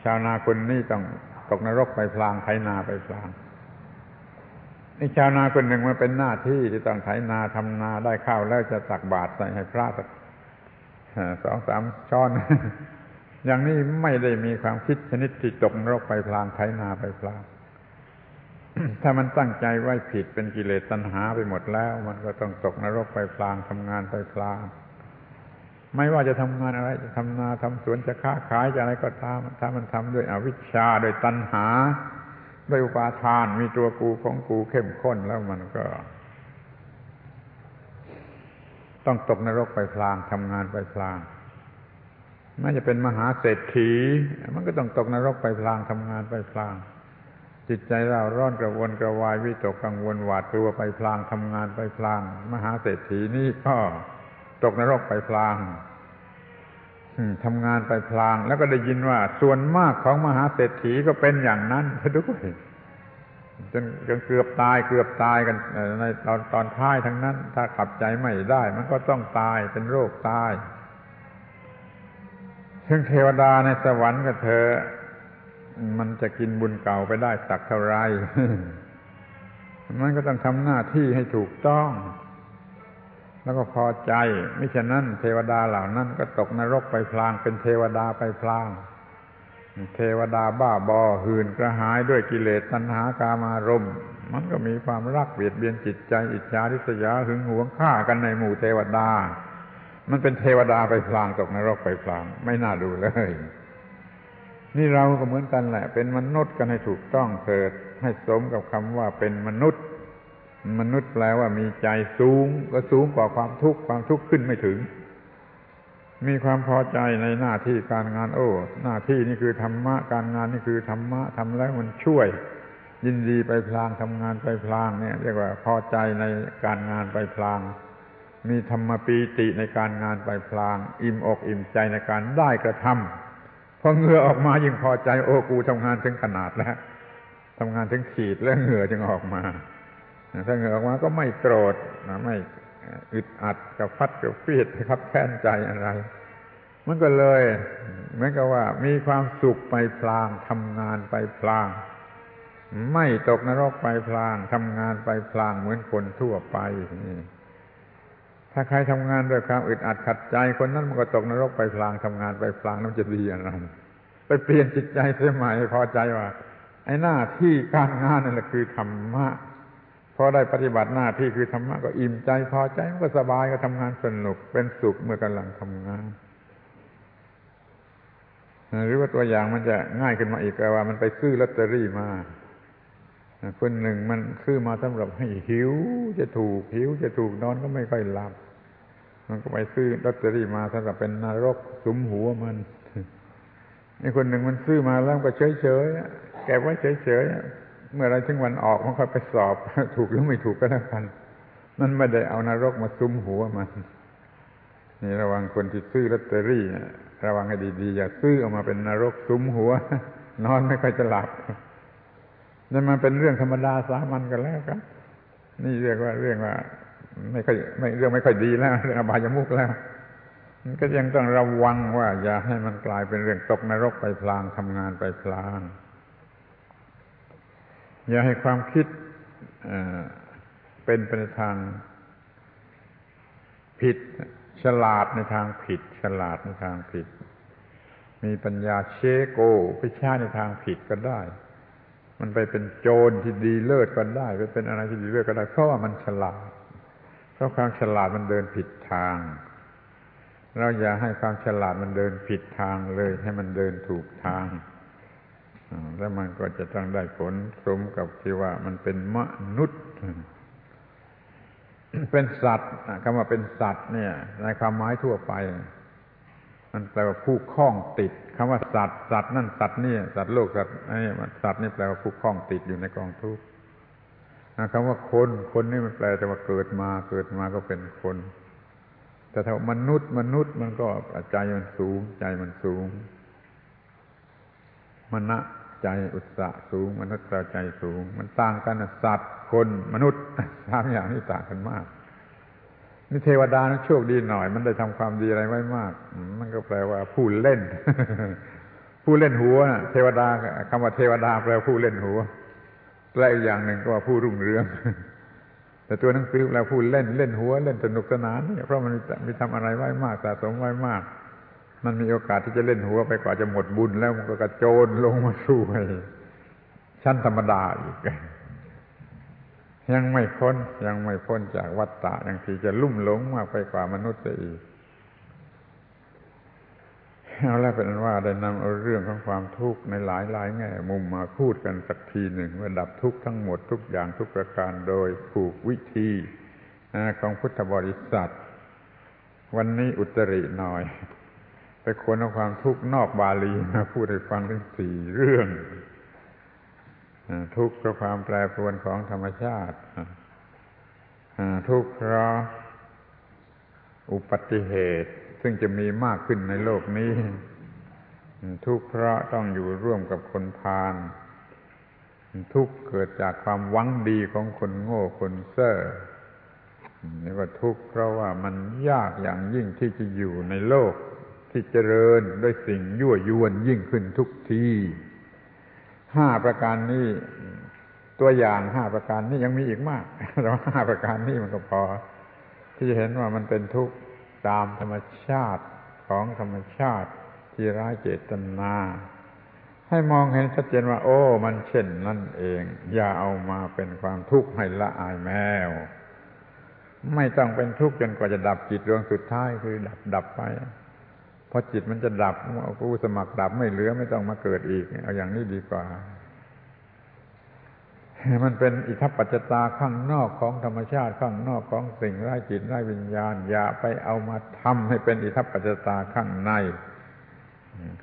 ชาวนาคนนี้ต้องตกนรกไปพลางไถนาไปพลางนี่ชาวนาคนหนึ่งมันเป็นหน้าที่ที่ต้องไถนาทำนาได้ข้าวแล้วจะตักบาตรใส่ให้พระสักสองสามช้อน อย่างนี้ไม่ได้มีความคิดชนิดที่ตกนรกไปพลางไถนาไปพลาง ถ้ามันตั้งใจไว้ผิดเป็นกิเลสตัณหาไปหมดแล้ว มันก็ต้องตกนรกไปพลางทำงานไปพลาง ไม่ว่าจะทำงานอะไร จะทำนาทำสวนจะค้าขายจะอะไรก็ตามถ้ามันทำด้วยอวิชชาโดยตัณหาด้วยอุปาทานมีตัวกูของกูเข้มข้นแล้วมันก็ ต้องตกนรกไปพลางทำงานไปพลางไม่จะเป็นมหาเศรษฐี มันก็ต้องตกนรกไปพลางทำงานไปพลาง จิตใจเราร้อนกระวนกระวายวิตกกังวลหวาดกลัวไปพลางทำงานไปพลาง มหาเศรษฐีนี่ก็ ตกนรกไปพลางทำงานไปพลาง แล้วก็ได้ยินว่า ส่วนมากของมหาเศรษฐีก็เป็นอย่างนั้นด้วยจนจนเกือบตายเกือบตายกันในตอนตอนท้ายทั้งนั้น ถ้าขับใจไม่ได้ มันก็ต้องตายเป็นโรคตาย ซึ่งเทวดาในสวรรค์กับเธอ มันจะกินบุญเก่าไปได้สักเท่าไร มันก็ต้องทำหน้าที่ให้ถูกต้อง แล้วก็พอใจไม่ฉะนั้นเทวดาเหล่านั้นก็ตกนรกไปพลาง เป็นเทวดาไปพลาง เทวดาบ้าบอหื่นกระหายด้วยกิเลสตัณหากามารมณ์มันก็มีความรักเบียดเบียนจิตใจอิจฉาริษยาหึงหวงฆ่ากันในหมู่เทวดา มันเป็นเทวดาไปพลางตกนรกไปพลาง ไม่น่าดูเลย นี่เราก็เหมือนกันแหละ เป็นมนุษย์กันให้ถูกต้องเถิด ให้สมกับคำว่าเป็นมนุษย์ มนุษย์แปลว่ามีใจสูง ก็สูงกว่าความทุกข์ความทุกข์ขึ้นไม่ถึง มีความพอใจในหน้าที่การงานโอ้ หน้าที่นี่คือธรรมะการงานนี่คือธรรมะทำแล้วมันช่วย ยินดีไปพลางทำงานไปพลางเนี่ย เรียกว่าพอใจในการงานไปพลาง มีธรรมปีติในการงานไปพลาง อิ่มอกอิ่มใจในการได้กระทำพอเหงื่อออกมายิ่งพอใจโอ้กูทำงานถึงขนาดแล้วทำงานถึงขีดแล้วเหงื่อจึงออกมา ถ้าเหงื่อออกมาก็ไม่โกรธไม่อึดอัดกับฟัดกับฟีดครับแค้นใจอะไร มันก็เลยเหมือนกับว่ามีความสุขไปพลางทำงานไปพลาง ไม่ตกนรกไปพลางทำงานไปพลางเหมือนคนทั่วไปนี่ถ้าใครทำงานด้วยความอึดอัดขัดใจคนนั้นมันก็ตกนรกไปพลางทำงานไปพลางนั่นจะดีอะไรไปเปลี่ยนจิตใจเสียใหม่พอใจว่า ไอ้หน้าที่การงานนั่นแหละคือธรรมะ พอได้ปฏิบัติหน้าที่คือธรรมะก็อิ่มใจพอใจมันก็สบายก็ทำงานสนุกเป็นสุขเมื่อกำลังทำงานหรือว่าตัวอย่างมันจะง่ายขึ้นมาอีกว่า มันไปซื้อลอตเตอรี่มาคนหนึ่งมันซื้อมาสำหรับให้หิวจะถูกหิวจะถูกนอนก็ไม่ค่อยหลับ มันก็ไปซื้อลอตเตอรี่มาสำหรับเป็นนรกสุมหัวมันนี่คนหนึ่งมันซื้อมาแล้วก็เฉยเฉยแกไว้เฉยเฉย เมื่อไรถึงวันออกมันค่อยไปสอบ ถูกหรือไม่ถูกก็แล้วกัน มันไม่ได้เอานรกมาซุ้มหัวมัน นี่ระวังคนที่ซื้อลอตเตอรี่ระวังให้ดีๆอย่าซื้อออกมาเป็นนรกซุ้มหัว นอนไม่ค่อยจะหลับนั่นมันเป็นเรื่องธรรมดาสามัญกันแล้วครับ นี่เรียกว่าเรื่องว่า ไม่ค่อยไม่เรื่องไม่ค่อยดีแล้วเรื่องอบายมุกแล้วมันก็ยังต้องระวังว่า อย่าให้มันกลายเป็นเรื่องตกนรกไปพลางทำงานไปพลาง อย่าให้ความคิดเป็นไปในทางผิด ฉลาดในทางผิด ฉลาดในทางผิด มีปัญญาเชโกไปใช้ในทางผิดก็ได้ มันไปเป็นโจรที่ดีเลิศก็ได้ไปเป็นอะไรที่ดีเลิศก็ได้ เพราะว่ามันฉลาด เพราะความฉลาดมันเดินผิดทาง เราอย่าให้ความฉลาดมันเดินผิดทางเลย ให้มันเดินถูกทาง แล้วมันก็จะต้องได้ผลสมกับที่ว่ามันเป็นมนุษย์ เป็นสัตว์คำว่าเป็นสัตว์ เนี่ย ในความหมายทั่วไป มันแปลว่าผู้คล้องติดคำว่าสัตว์สัตว์นั่นสัตว์นี่สัตว์โลกสัตว์นี่สัตว์นี่แปลว่าผู้คล้องติดอยู่ในกองทุกข์คำว่าคนคนนี่มันแปลแต่ว่าเกิดมาเกิดมาก็เป็นคน แต่ถ้ามนุษย์มนุษย์มันก็ใจมันสูง ใจมันสูง มณะใจอุตสาห์สูง มนุษย์ใจสูง มันต่างกันสัตว์คนมนุษย์สามอย่างนี้ต่างกันมากนี่เทวดานะโชคดีหน่อย มันได้ทำความดีอะไรไว้มาก มันก็แปลว่าผู้เล่น ผู้เล่นหัวนะเทวดาคำว่าเทวดาแปลผู้เล่นหัวแปลอีกอย่างหนึ่งก็ว่าผู้รุ่งเรือง แต่ตัวหนังสือแปลผู้เล่นเล่นหัว เล่นสนุกสนานเนี่ยเพราะมันมีทำอะไรไว้มากสะสมไว้มาก มันมีโอกาสที่จะเล่นหัวไปกว่าจะหมดบุญแล้วมันก็กระโจนลงมาสู่ชั้นธรรมดาอีก ยังไม่พ้นยังไม่พ้นจากวัฏฏะยังทีจะลุ่มหลงมากไปกว่ามนุษย์อีกเอาแล้วเป็นว่าได้นำเอาเรื่องของความทุกข์ในหลายหลายแง่มุมมาพูดกันสักทีหนึ่งว่าดับทุกข์ทั้งหมดทุกอย่างทุกประการโดยผูกวิธีของพุทธบริษัท วันนี้อุตริหน่อย ไปควรเอาความทุกข์นอกบาลีมาพูดให้ฟังถึงสี่เรื่องทุกข์เพราะความแปรปรวนของธรรมชาติทุกข์เพราะอุปัติเหตุ ซึ่งจะมีมากขึ้นในโลกนี้ ทุกข์เพราะต้องอยู่ร่วมกับคนพาลทุกข์เกิดจากความหวังดีของคนโง่คนเซ่อนี่ก็ทุกข์เพราะว่ามันยากอย่างยิ่งที่จะอยู่ในโลก ที่เจริญด้วยสิ่งยั่วยวนยิ่งขึ้นทุกทีห้าประการนี้ตัวอย่างห้าประการนี้ยังมีอีกมากแต่ว่าห้าประการนี้มันก็พอ ที่จะเห็นว่ามันเป็นทุกข์ตามธรรมชาติของธรรมชาติที่ร้ายเจตนา ให้มองเห็นชัดเจนว่า โอ้ มันเช่นนั่นเอง อย่าเอามาเป็นความทุกข์ให้ละอายแมว ไม่ต้องเป็นทุกข์จนกว่าจะดับจิตดวงสุดท้ายคือดับดับไป พอจิตมันจะดับผู้สมัครดับไม่เหลือไม่ต้องมาเกิดอีก เอาอย่างนี้ดีกว่า มันเป็นอิทัปปัจจตาข้างนอกของธรรมชาติข้างนอกของสิ่งไร้จิตไร้วิญญาณ อย่าไปเอามาทำให้เป็นอิทัปปัจจตาข้างใน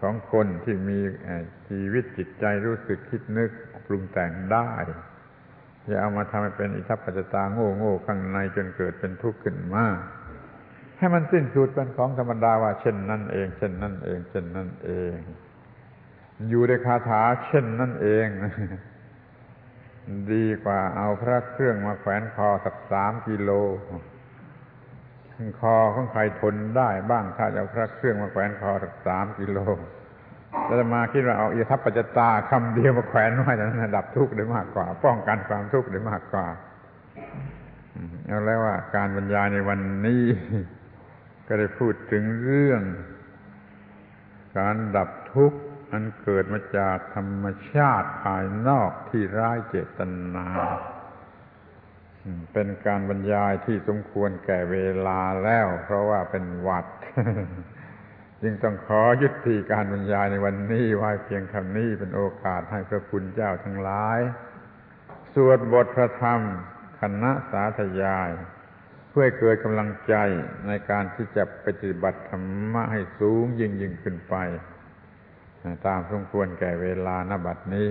ของคนที่มีชีวิตจิตใจรู้สึกคิดนึกปรุงแต่งได้ อย่าเอามาทำให้เป็นอิทัปปัจจตาโง่โง่ข้างในจนเกิดเป็นทุกข์ขึ้นมาก ให้มันสิ้นสุดเป็นของธรรมดาว่า เช่นนั่นเอง เช่นนั่นเอง เช่นนั่นเอง อยู่ในคาถาเช่นนั่นเอง ดีกว่าเอาพระเครื่องมาแขวนคอสักสามกิโลคอของใครทนได้บ้างถ้าจะเอาพระเครื่องมาแขวนคอสักสามกิโลแล้วมาคิดว่าเอาอิทัปปัจจตาคำเดียวมาแขวนไว้นั้นดับทุกข์ได้มากกว่า ป้องกันความทุกข์ได้มากกว่าเอาแล้วว่าการบรรยายในวันนี้ ก็ได้พูดถึงเรื่อง การดับทุกข์อันเกิดมาจากธรรมชาติภายนอกที่ร้ายเจตนา เป็นการบรรยายที่สมควรแก่เวลาแล้ว เพราะว่าเป็นวัด จึงต้องขอยุติการบรรยายในวันนี้ไว้เพียงคำนี้เป็นโอกาสให้พระคุณเจ้าทั้งหลาย สวดบทพระธรรมคณะสาธยาย เพื่อเกิดกำลังใจในการที่จะปฏิบัติธรรมะให้สูงยิ่งยิ่งขึ้นไป ตามสมควรแก่เวลานบัดนี้